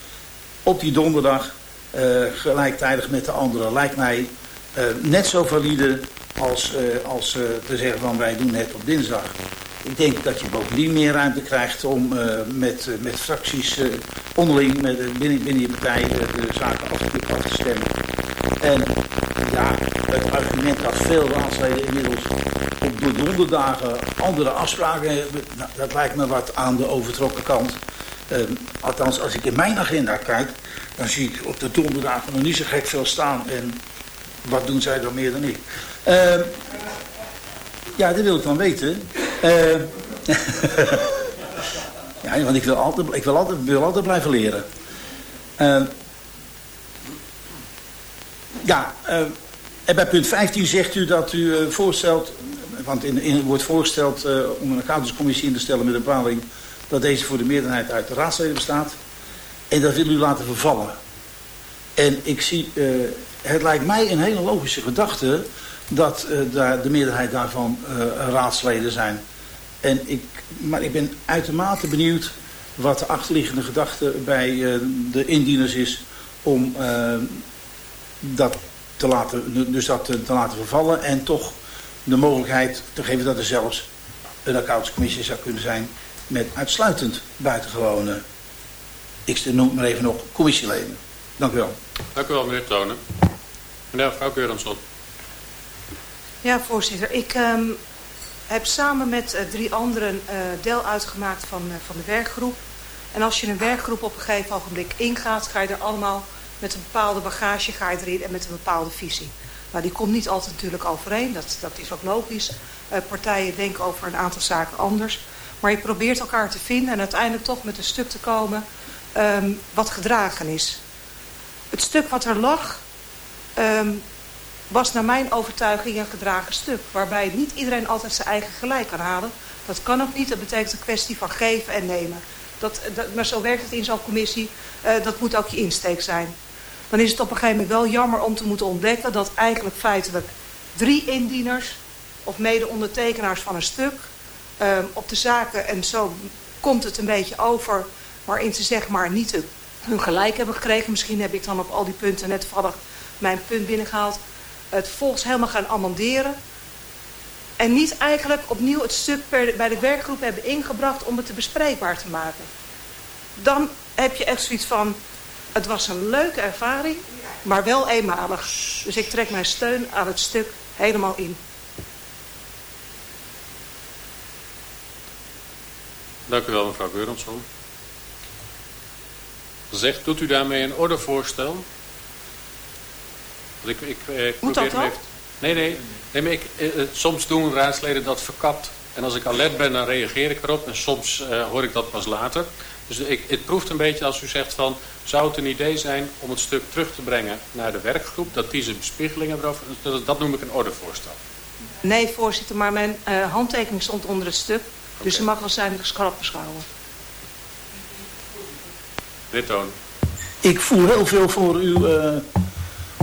Op die donderdag uh, gelijktijdig met de anderen lijkt mij uh, net zo valide als, uh, als te zeggen van wij doen het op dinsdag. Ik denk dat je bovendien meer ruimte krijgt om met, met fracties onderling met, binnen, binnen je partij de zaken af te, af te stemmen. En ja, het argument dat veel raadsleden inmiddels op de donderdagen andere afspraken hebben, dat lijkt me wat aan de overtrokken kant. Uh, althans, als ik in mijn agenda kijk, dan zie ik op de donderdagen nog niet zo gek veel staan. En wat doen zij dan meer dan ik? Uh, ja, dat wil ik dan weten. Uh, ja, want ik wil altijd, ik wil altijd, wil altijd blijven leren. Ja, en bij punt 15 zegt u dat u uh, voorstelt... want in, in wordt voorgesteld om een accountantscommissie in te stellen met een bepaling... dat deze voor de meerderheid uit de raadsleden bestaat. En dat wil u laten vervallen. En ik zie, het lijkt mij een hele logische gedachte... dat daar de meerderheid daarvan raadsleden zijn... En ik, maar ik ben uitermate benieuwd wat de achterliggende gedachte bij de indieners is om dat te laten, dus dat te, te, laten vervallen en toch de mogelijkheid te geven dat er zelfs een accountscommissie zou kunnen zijn met uitsluitend buitengewone, ik noem maar even nog, commissieleden. Dank u wel. Dank u wel, meneer Tonen. Meneer mevrouw Keuransson. Ja, voorzitter. Ik um, heb samen met uh, drie anderen uh, deel uitgemaakt van, uh, van de werkgroep. En als je een werkgroep op een gegeven ogenblik ingaat, ga je er allemaal met een bepaalde bagage ga je erin en met een bepaalde visie. Nou, die komt niet altijd natuurlijk overeen, dat, dat is ook logisch. partijen denken over een aantal zaken anders. Maar je probeert elkaar te vinden en uiteindelijk toch met een stuk te komen um, wat gedragen is. Het stuk wat er lag, um, was naar mijn overtuiging een gedragen stuk. Waarbij niet iedereen altijd zijn eigen gelijk kan halen. Dat kan ook niet. Dat betekent een kwestie van geven en nemen. Dat, maar zo werkt het in zo'n commissie. Uh, dat moet ook je insteek zijn. Dan is het op een gegeven moment wel jammer om te moeten ontdekken... dat eigenlijk feitelijk drie indieners of mede-ondertekenaars van een stuk... Uh, op de zaken, en zo komt het een beetje over... waarin ze zeg maar niet hun gelijk hebben gekregen. Misschien heb ik dan op al die punten net mijn punt binnengehaald het volgens helemaal gaan amenderen. En niet eigenlijk opnieuw het stuk bij de werkgroep hebben ingebracht om het te bespreekbaar te maken. Dan heb je echt zoiets van, het was een leuke ervaring, maar wel eenmalig. Dus ik trek mijn steun aan het stuk helemaal in. Dank u wel, mevrouw Geurensson. Zegt, doet u daarmee een ordevoorstel? Ik, ik, ik Moet dat wel? Nee, nee. nee maar ik, eh, eh, soms doen raadsleden dat verkapt. En als ik alert ben, dan reageer ik erop. En soms uh, hoor ik dat pas later. Dus ik, het proeft een beetje als u zegt van... zou het een idee zijn om het stuk terug te brengen naar de werkgroep... dat die zijn bespiegelingen erover... Dat, dat noem ik een ordevoorstel. Nee, voorzitter, maar mijn uh, handtekening stond onder het stuk. Okay. Dus ze mag wel zijn geschrapt beschouwen. Dit toon. Ik voel heel veel voor uw... Uh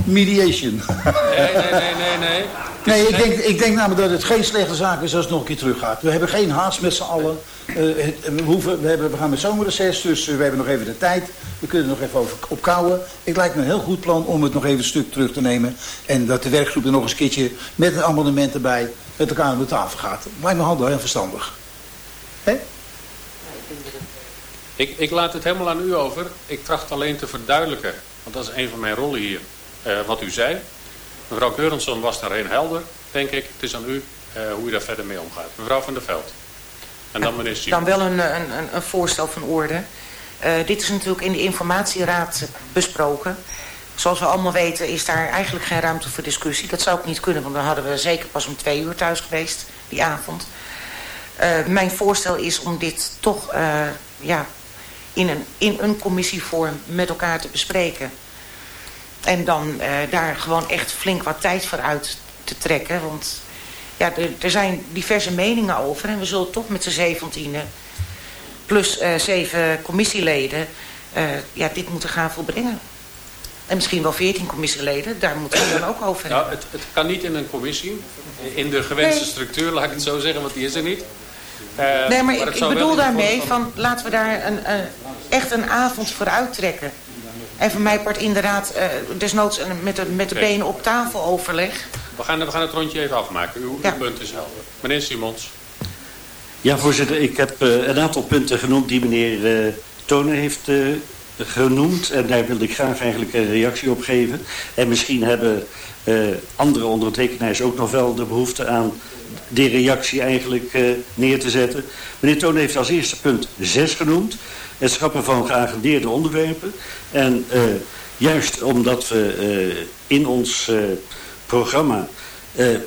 mediation. Nee, nee, nee, nee, nee. Nee, ik denk, ik denk namelijk dat het geen slechte zaak is als het nog een keer teruggaat. We hebben geen haast met z'n allen. Uh, het, we, hoeven, we, hebben, we gaan met zomerreces, dus uh, we hebben nog even de tijd. We kunnen er nog even over opkouwen. Ik lijkt me een heel goed plan om het nog even een stuk terug te nemen. En dat de werkgroep er nog eens een keertje met een amendement erbij met elkaar aan de tafel gaat. Lijkt me handig en verstandig. Ik, ik laat het helemaal aan u over. Ik tracht alleen te verduidelijken, want dat is een van mijn rollen hier uh, wat u zei. Mevrouw Keurensson was daarheen helder, denk ik. Het is aan u uh, hoe u daar verder mee omgaat. Mevrouw van der Veld. En dan meneer Simon. Dan wel een, een, een voorstel van orde. Uh, dit is natuurlijk in de informatieraad besproken. Zoals we allemaal weten is daar eigenlijk geen ruimte voor discussie. Dat zou ook niet kunnen, want dan hadden we zeker pas om twee uur thuis geweest, die avond. Uh, mijn voorstel is om dit toch uh, ja, in, een, in een commissievorm met elkaar te bespreken. En dan uh, daar gewoon echt flink wat tijd voor uit te trekken. Want ja, er, er zijn diverse meningen over. En we zullen toch met z'n zeventienen plus uh, zeven commissieleden uh, ja, dit moeten gaan volbrengen. En misschien wel veertien commissieleden, daar moeten we dan ook over nou, het, het, kan niet in een commissie, in de gewenste nee. structuur, laat ik het zo zeggen, want die is er niet. Uh, nee, maar, maar ik, ik bedoel daarmee van... van laten we daar een, een, echt een avond voor uittrekken. En voor mij part inderdaad uh, desnoods met de, met de okay. benen op tafel overleg. We gaan, we gaan het rondje even afmaken. Uw, ja. uw punt is helder. Meneer Simons. Ja, voorzitter. Ik heb uh, een aantal punten genoemd die meneer uh, Toner heeft genoemd. En daar wilde ik graag eigenlijk een reactie op geven. En misschien hebben andere ondertekenaars ook nog wel de behoefte aan die reactie eigenlijk neer te zetten. Meneer Toon heeft als eerste punt 6 genoemd. Het schrappen van geagendeerde onderwerpen. En juist omdat we in ons programma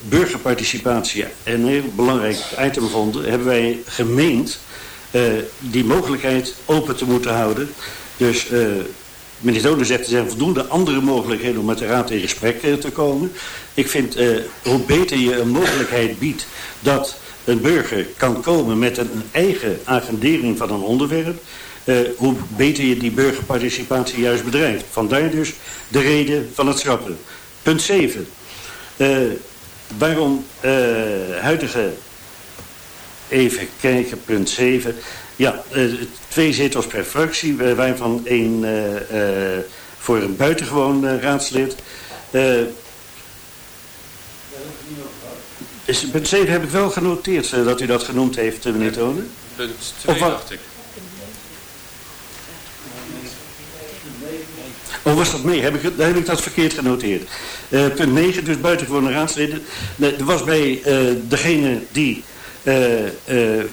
burgerparticipatie een heel belangrijk item vonden, hebben wij gemeend die mogelijkheid open te moeten houden. Dus meneer Doden zegt, er zijn voldoende andere mogelijkheden om met de raad in gesprek te komen. Ik vind, hoe beter je een mogelijkheid biedt dat een burger kan komen met een eigen agendering van een onderwerp, uh, hoe beter je die burgerparticipatie juist bedrijft. Vandaar dus de reden van het schrappen. Punt 7. Uh, waarom huidige... Even kijken, punt 7. Ja, uh, twee zetels per fractie, waarvan één uh, voor een buitengewoon raadslid. Is, punt 7 heb ik wel genoteerd dat u dat genoemd heeft, meneer Tonen. Punt 2 dacht ik. Oh, was dat mee? Heb ik, heb ik dat verkeerd genoteerd. Uh, punt 9, dus buitengewone raadsleden. Er was bij uh, degene die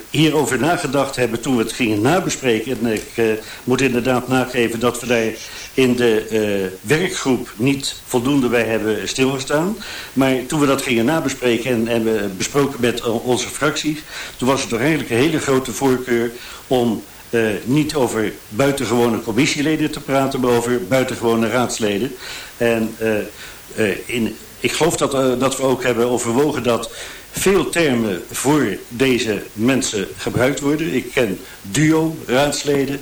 hierover nagedacht hebben toen we het gingen nabespreken. En ik moet inderdaad nageven dat we daar in de werkgroep niet voldoende bij hebben stilgestaan. Maar toen we dat gingen nabespreken en, en we besproken met onze fracties... toen was het toch eigenlijk een hele grote voorkeur om niet over buitengewone commissieleden te praten, maar over buitengewone raadsleden. En in, ik geloof dat, dat we ook hebben overwogen dat veel termen voor deze mensen gebruikt worden. Ik ken duo-raadsleden,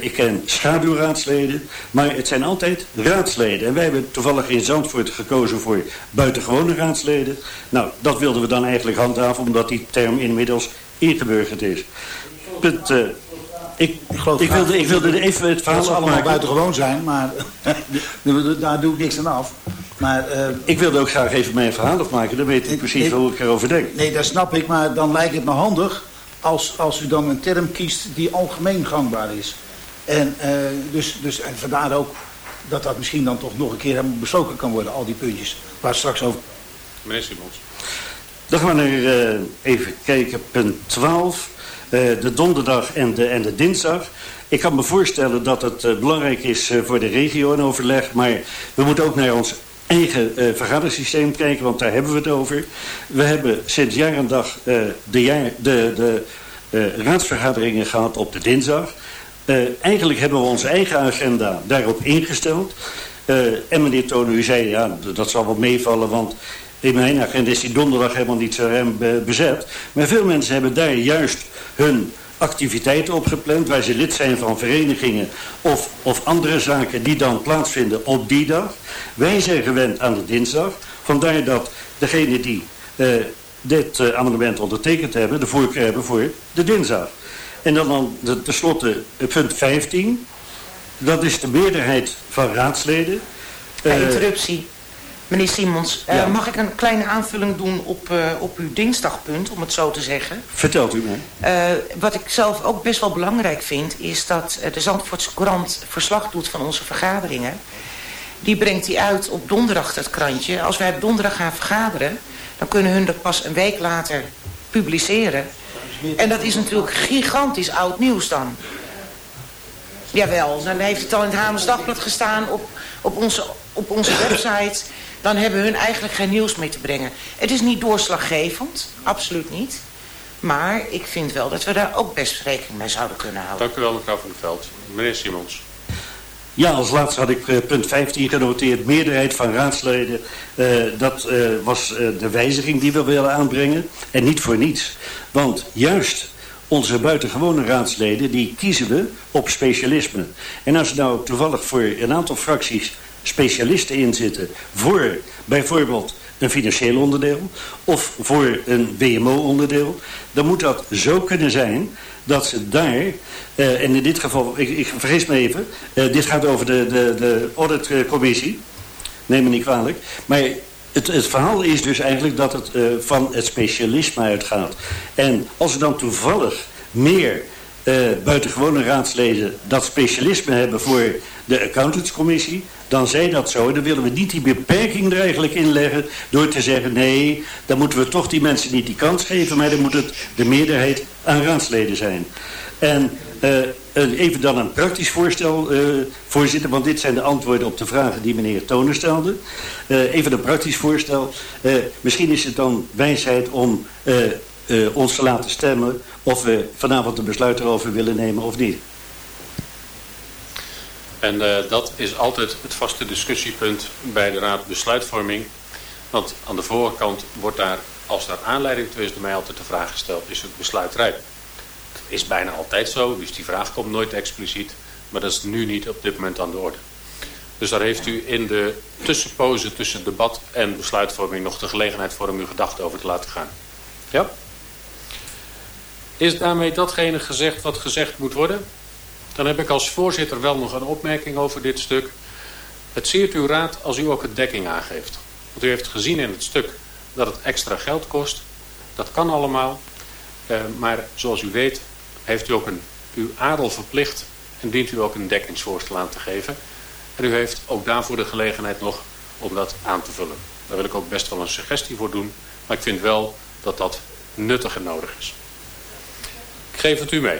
ik ken schaduwraadsleden, maar het zijn altijd raadsleden. En wij hebben toevallig in Zandvoort gekozen voor buitengewone raadsleden. Nou, dat wilden we dan eigenlijk handhaven, omdat die term inmiddels ingeburgerd is. Punt, ik, ik, geloof ik, wilde, ik wilde even het verhaal allemaal allemaal buitengewoon zijn, maar daar doe ik niks aan af. Maar, uh, ik wilde ook graag even mijn verhaal afmaken, dan weet ik precies hoe ik erover denk. Nee, dat snap ik, maar dan lijkt het me handig als, als u dan een term kiest die algemeen gangbaar is. En, uh, dus, dus, en vandaar ook dat dat misschien dan toch nog een keer helemaal besproken kan worden, al die puntjes waar straks over... Meneer Simons. Dan gaan we naar uh, even kijken, punt 12. Eh, de donderdag en de, en de dinsdag. Ik kan me voorstellen dat het uh, belangrijk is uh, voor de regio in overleg. Maar we moeten ook naar ons eigen uh, vergadersysteem kijken, want daar hebben we het over. We hebben sinds jaar en dag de, jaar, de, de raadsvergaderingen gehad op de dinsdag. eigenlijk hebben we onze eigen agenda daarop ingesteld. en meneer Tonen, u zei, ja, dat zal wel meevallen, want in mijn agenda is die donderdag helemaal niet zo bezet. Maar veel mensen hebben daar juist hun activiteiten opgepland... waar ze lid zijn van verenigingen of, of andere zaken die dan plaatsvinden op die dag. Wij zijn gewend aan de dinsdag. Vandaar dat degene die uh, dit uh, amendement ondertekend hebben... de voorkeur hebben voor de dinsdag. En dan, dan de, tenslotte punt 15. Dat is de meerderheid van raadsleden. Interruptie. Meneer Simons, uh, mag ik een kleine aanvulling doen op, uh, op uw dinsdagpunt, om het zo te zeggen? Vertelt u mij. Uh, wat ik zelf ook best wel belangrijk vind, is dat de Zandvoortse Courant verslag doet van onze vergaderingen. Die brengt die uit op donderdag, het krantje. Als wij op donderdag gaan vergaderen, dan kunnen hun dat pas een week later publiceren. En dat is natuurlijk gigantisch oud nieuws dan. Jawel, dan heeft het al in het Hamers Dagblad gestaan op, op, onze, op onze website dan hebben hun eigenlijk geen nieuws mee te brengen. Het is niet doorslaggevend, absoluut niet. Maar ik vind wel dat we daar ook best rekening mee zouden kunnen houden. Dank u wel, mevrouw Van der Veld. Meneer Simons. Ja, als laatste had ik uh, punt 15 genoteerd. Meerderheid van raadsleden. Uh, dat uh, was de wijziging die we willen aanbrengen. En niet voor niets. Want juist onze buitengewone raadsleden, die kiezen we op specialisme. En als nou toevallig voor een aantal fracties specialisten in zitten voor bijvoorbeeld een financieel onderdeel of voor een WMO-onderdeel, dan moet dat zo kunnen zijn dat ze daar, uh, en in dit geval, ik, ik vergis me even, uh, dit gaat over de, de, de auditcommissie, neem me niet kwalijk, maar het, het, verhaal is dus eigenlijk dat het uh, van het specialisme uitgaat. En als er dan toevallig meer buitengewone raadsleden dat specialisme hebben voor de accountantscommissie, dan zij dat zo. En dan willen we niet die beperking er eigenlijk in leggen door te zeggen... nee, dan moeten we toch die mensen niet die kans geven... maar dan moet het de meerderheid aan raadsleden zijn. En uh, even dan een praktisch voorstel, uh, voorzitter... want dit zijn de antwoorden op de vragen die meneer Toner stelde. Uh, even een praktisch voorstel. misschien is het dan wijsheid om ons te laten stemmen... of we vanavond een besluit erover willen nemen of niet. En uh, dat is altijd het vaste discussiepunt bij de Raad Besluitvorming. Want aan de voorkant wordt daar, als daar aanleiding toe is, door mij altijd de vraag gesteld, is het besluit rijp? Dat is bijna altijd zo, dus die vraag komt nooit expliciet. Maar dat is nu niet op dit moment aan de orde. Dus daar heeft u in de tussenpoze tussen debat en besluitvorming nog de gelegenheid voor om uw gedachten over te laten gaan. Ja? Is daarmee datgene gezegd wat gezegd moet worden? Dan heb ik als voorzitter wel nog een opmerking over dit stuk. Het zeert uw raad als u ook het dekking aangeeft. Want u heeft gezien in het stuk dat het extra geld kost. Dat kan allemaal. Uh, maar zoals u weet heeft u ook een, uw adel verplicht en dient u ook een dekkingsvoorstel aan te geven. En u heeft ook daarvoor de gelegenheid nog om dat aan te vullen. Daar wil ik ook best wel een suggestie voor doen. Maar ik vind wel dat dat nuttig en nodig is. Ik geef het u mee.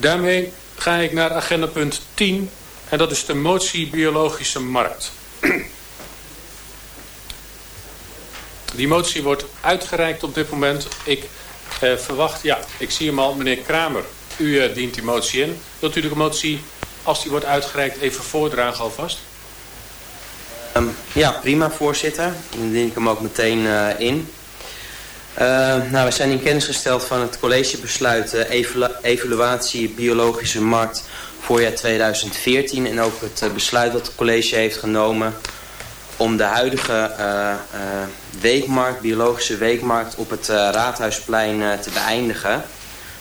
Daarmee ga ik naar agenda punt 10. En dat is de motie biologische markt. Die motie wordt uitgereikt op dit moment. Ik eh, verwacht, ja, ik zie hem al, meneer Kramer. U eh, dient die motie in. Wilt u de motie, als die wordt uitgereikt, even voordragen alvast? Um, ja, prima voorzitter. Dan dien ik hem ook meteen uh, in. Uh, nou, we zijn in kennis gesteld van het collegebesluit uh, evaluatie biologische markt voorjaar 2014. En ook het uh, besluit dat het college heeft genomen om de huidige weekmarkt, biologische weekmarkt op het Raadhuisplein te beëindigen.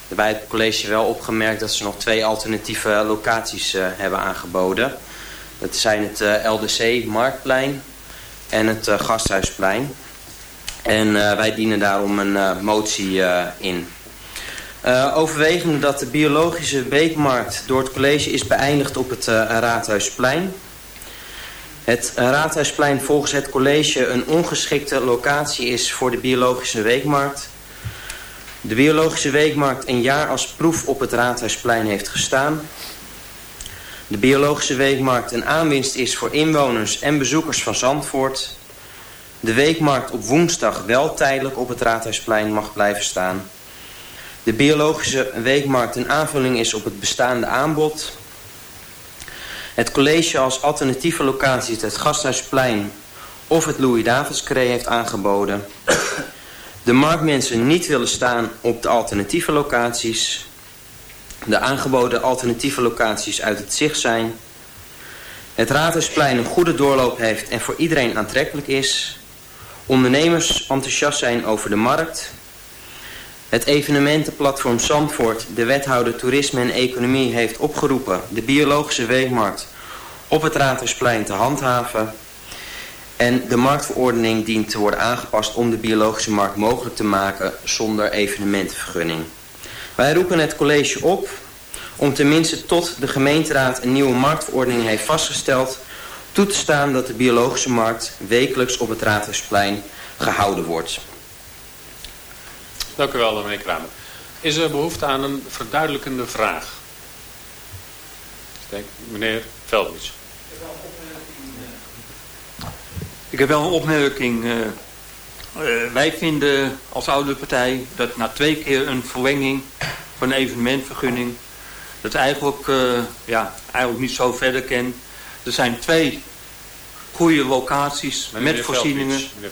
Daarbij heeft het college wel opgemerkt dat ze nog twee alternatieve locaties hebben aangeboden. Dat zijn het LDC Marktplein en het Gasthuisplein. En uh, wij dienen daarom een uh, motie uh, in. overwegende dat de biologische weekmarkt door het college is beëindigd op het Raadhuisplein. Het Raadhuisplein volgens het college een ongeschikte locatie is voor de biologische weekmarkt. De biologische weekmarkt een jaar als proef op het Raadhuisplein heeft gestaan. De biologische weekmarkt een aanwinst is voor inwoners en bezoekers van Zandvoort de weekmarkt op woensdag wel tijdelijk op het Raadhuisplein mag blijven staan. De biologische weekmarkt een aanvulling is op het bestaande aanbod. Het college als alternatieve locatie het Gasthuisplein of het Louis-Davids-Cree heeft aangeboden. De marktmensen niet willen staan op de alternatieve locaties. De aangeboden alternatieve locaties uit het zicht zijn. Het Raadhuisplein een goede doorloop heeft en voor iedereen aantrekkelijk is ondernemers enthousiast zijn over de markt. Het evenementenplatform Zandvoort, de wethouder toerisme en economie, heeft opgeroepen de biologische weekmarkt op het Raadhuisplein te handhaven. En de marktverordening dient te worden aangepast om de biologische markt mogelijk te maken zonder evenementenvergunning. Wij roepen het college op om tenminste tot de gemeenteraad een nieuwe marktverordening heeft vastgesteld toe te staan dat de biologische markt wekelijks op het Raadhuisplein gehouden wordt. Dank u wel, meneer Kramer. Is er behoefte aan een verduidelijkende vraag? Denk, meneer Veldwits. Ik heb wel een opmerking. Uh, uh, wij vinden als oude partij dat na twee keer een verlenging van een evenementvergunning... dat eigenlijk, uh, ja, eigenlijk niet zo verder kan er zijn twee goede locaties met voorzieningen. meneer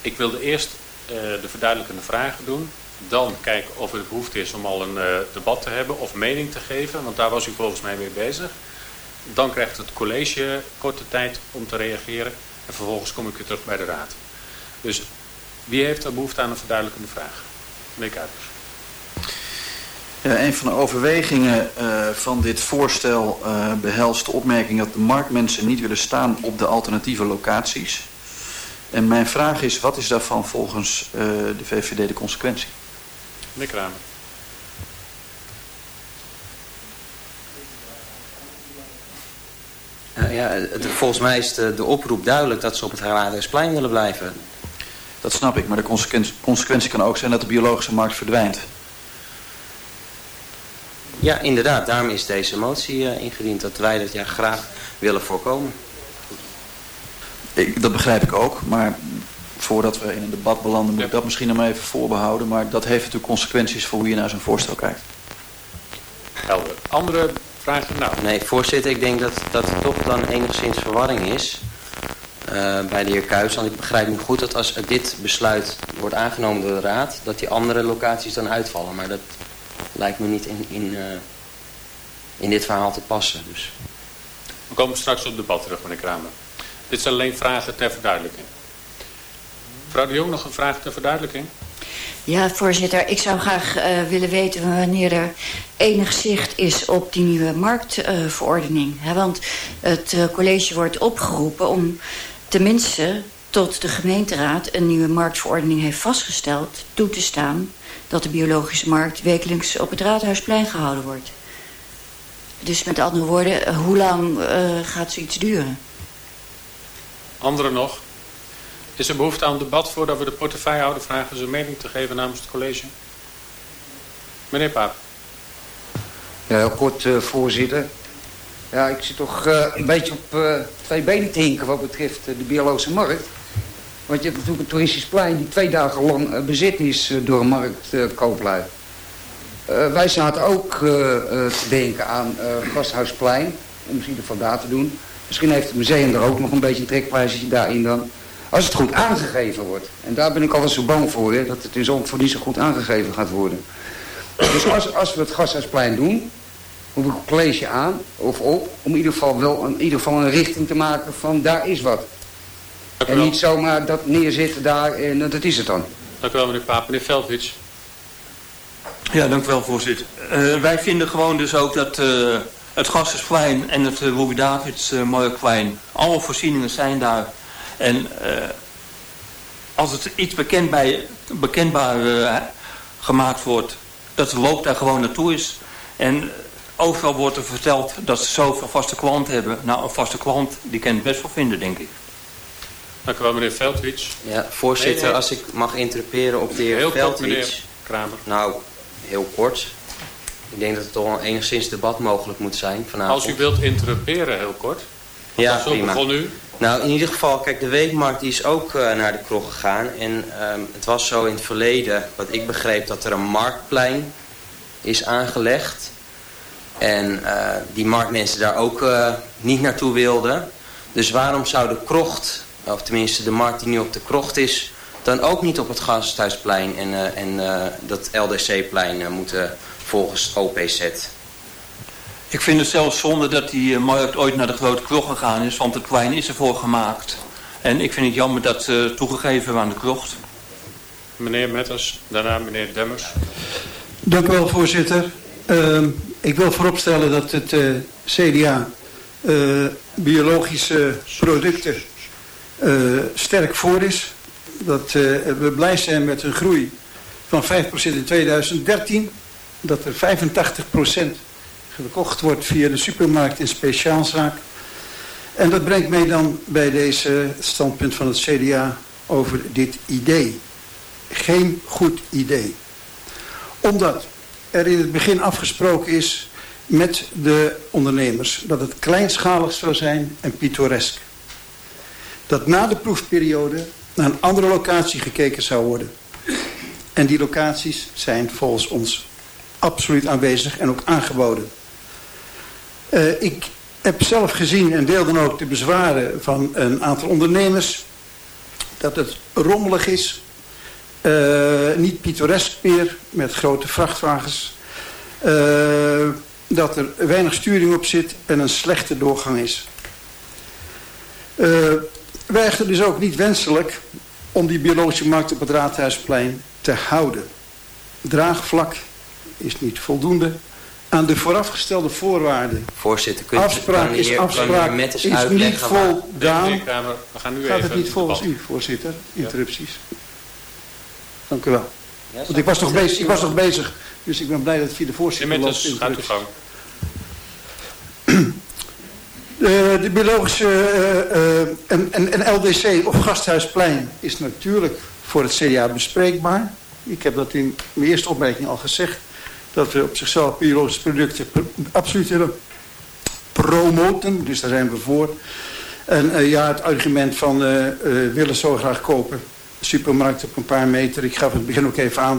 ik wilde eerst uh, de verduidelijkende vragen doen. Dan kijken of er behoefte is om al een uh, debat te hebben of mening te geven. Want daar was u volgens mij mee bezig. Dan krijgt het college korte tijd om te reageren. En vervolgens kom ik weer terug bij de raad. Dus wie heeft er behoefte aan een verduidelijkende vraag? Meneer Kuipers. Ja, een van de overwegingen uh, van dit voorstel uh, behelst de opmerking dat de marktmensen niet willen staan op de alternatieve locaties. En mijn vraag is, wat is daarvan volgens uh, de VVD de consequentie? Meneer Kramer. ja, volgens mij is de, de oproep duidelijk dat ze op het Raadhuisplein willen blijven. Dat snap ik, maar de consequentie, consequentie kan ook zijn dat de biologische markt verdwijnt. Ja, inderdaad. Daarom is deze motie uh, ingediend. Dat wij dat ja graag willen voorkomen. Ik, dat begrijp ik ook. Maar voordat we in een debat belanden moet ik dat misschien nog maar even voorbehouden. Maar dat heeft natuurlijk consequenties voor hoe je naar zo'n voorstel kijkt. Helder. Andere vragen? Nou. Nee, voorzitter. Ik denk dat, dat er toch dan enigszins verwarring is. Uh, bij de heer Kuijs. Want ik begrijp nu goed dat als dit besluit wordt aangenomen door de raad... dat die andere locaties dan uitvallen. Maar dat lijkt me niet in, in, uh, in dit verhaal te passen. Dus. We komen straks op debat terug, meneer Kramer. Dit zijn alleen vragen ter verduidelijking. Mevrouw de Jong, nog een vraag ter verduidelijking? Ja, voorzitter. Ik zou graag uh, willen weten wanneer er enig zicht is op die nieuwe marktverordening. Uh, want het uh, college wordt opgeroepen om tenminste tot de gemeenteraad een nieuwe marktverordening heeft vastgesteld toe te staan dat de biologische markt wekelijks op het Raadhuisplein gehouden wordt. Dus met andere woorden, hoe lang uh, gaat zoiets duren? Anderen nog? Is er behoefte aan debat voordat we de portefeuillehouder vragen zijn mening te geven namens het college? Meneer Paap. Ja, heel kort, uh, voorzitter. Ja, ik zit toch uh, een beetje op uh, twee benen te hinken wat betreft de biologische markt. Want je hebt natuurlijk een toeristisch plein die twee dagen lang bezit is door een marktkooplui. wij zaten ook te denken aan Gasthuisplein, om in ieder geval daar te doen. Misschien heeft het museum er ook nog een beetje een daarin dan. Als het goed aangegeven wordt. En daar ben ik altijd zo bang voor, hè, dat het in voor niet zo goed aangegeven gaat worden. Dus als, als we het Gasthuisplein doen, roep ik het college aan, of op, om in ieder geval wel een, in ieder geval een richting te maken van daar is wat. En niet zomaar dat neerzitten daar en dat is het dan. Dank u wel meneer Paap. Meneer Veldwits. Ja, dank u wel voorzitter. Uh, wij vinden gewoon dus ook dat uh, het Gasthuisplein en het uh, Davids uh, Marktplein, alle voorzieningen zijn daar. En als het iets bekend bij, bekendbaar gemaakt wordt, dat de loop daar gewoon naartoe is. En overal wordt er verteld dat ze zoveel vaste klanten hebben. Nou, een vaste klant, die kan het best wel vinden, denk ik. Dank u wel, meneer Veldwits. Ja, voorzitter, nee, nee. als ik mag interpreteren op de heer heel Veldwits. Kort, meneer Kramer. Nou, heel kort. Ik denk dat er toch enigszins debat mogelijk moet zijn vanavond. Als u wilt interruperen, heel kort. Ja, zo prima. begon u. Nou, in ieder geval, kijk, de weekmarkt is ook uh, naar de krog gegaan. En um, het was zo in het verleden, wat ik begreep, dat er een marktplein is aangelegd. En uh, die marktmensen daar ook uh, niet naartoe wilden. Dus waarom zou de krocht, of tenminste de markt die nu op de krocht is... dan ook niet op het Gasthuisplein en, uh, en dat LDC-plein moeten volgens OPZ? Ik vind het zelfs zonde dat die markt ooit naar de grote krocht gegaan is... want het plein is ervoor gemaakt. En ik vind het jammer dat toegegeven aan de krocht. Meneer Metters, daarna meneer Demmers. Dank u wel, voorzitter. Uh, ik wil vooropstellen dat het uh, CDA uh, biologische producten sterk voor is. Dat we blij zijn met een groei van 5% in 2013. Dat er 85% gekocht wordt via de supermarkt in speciaalzaak. En dat brengt mij dan bij deze standpunt van het CDA over dit idee. Geen goed idee. Omdat er in het begin afgesproken is met de ondernemers. Dat het kleinschalig zou zijn en pittoresk. Dat na de proefperiode naar een andere locatie gekeken zou worden. En die locaties zijn volgens ons absoluut aanwezig en ook aangeboden. Uh, ik heb zelf gezien en deel dan ook de bezwaren van een aantal ondernemers. Dat het rommelig is, uh, niet pittoresk meer met grote vrachtwagens. Uh, dat er weinig sturing op zit en een slechte doorgang is. Wij echter dus ook niet wenselijk om die biologische markt op het Raadhuisplein te houden. Draagvlak is niet voldoende aan de voorafgestelde voorwaarden. Voorzitter, kunt afspraak is afspraak met is niet voldaan. We gaan nu Gaat even het niet volgens u, voorzitter? Interrupties. Ja. Dank u wel. Ja, Want ik was, nog bezig, ik was nog bezig, dus ik ben blij dat het via de voorzitter Ja, loopt. gaat uw gang. De, de biologische uh, en, en, LDC of Gasthuisplein is natuurlijk voor het CDA bespreekbaar. Ik heb dat in mijn eerste opmerking al gezegd. Dat we op zichzelf biologische producten absoluut willen promoten. Dus daar zijn we voor. En ja, het argument van uh, willen zo graag kopen. Supermarkt op een paar meter. Ik gaf het begin ook even aan.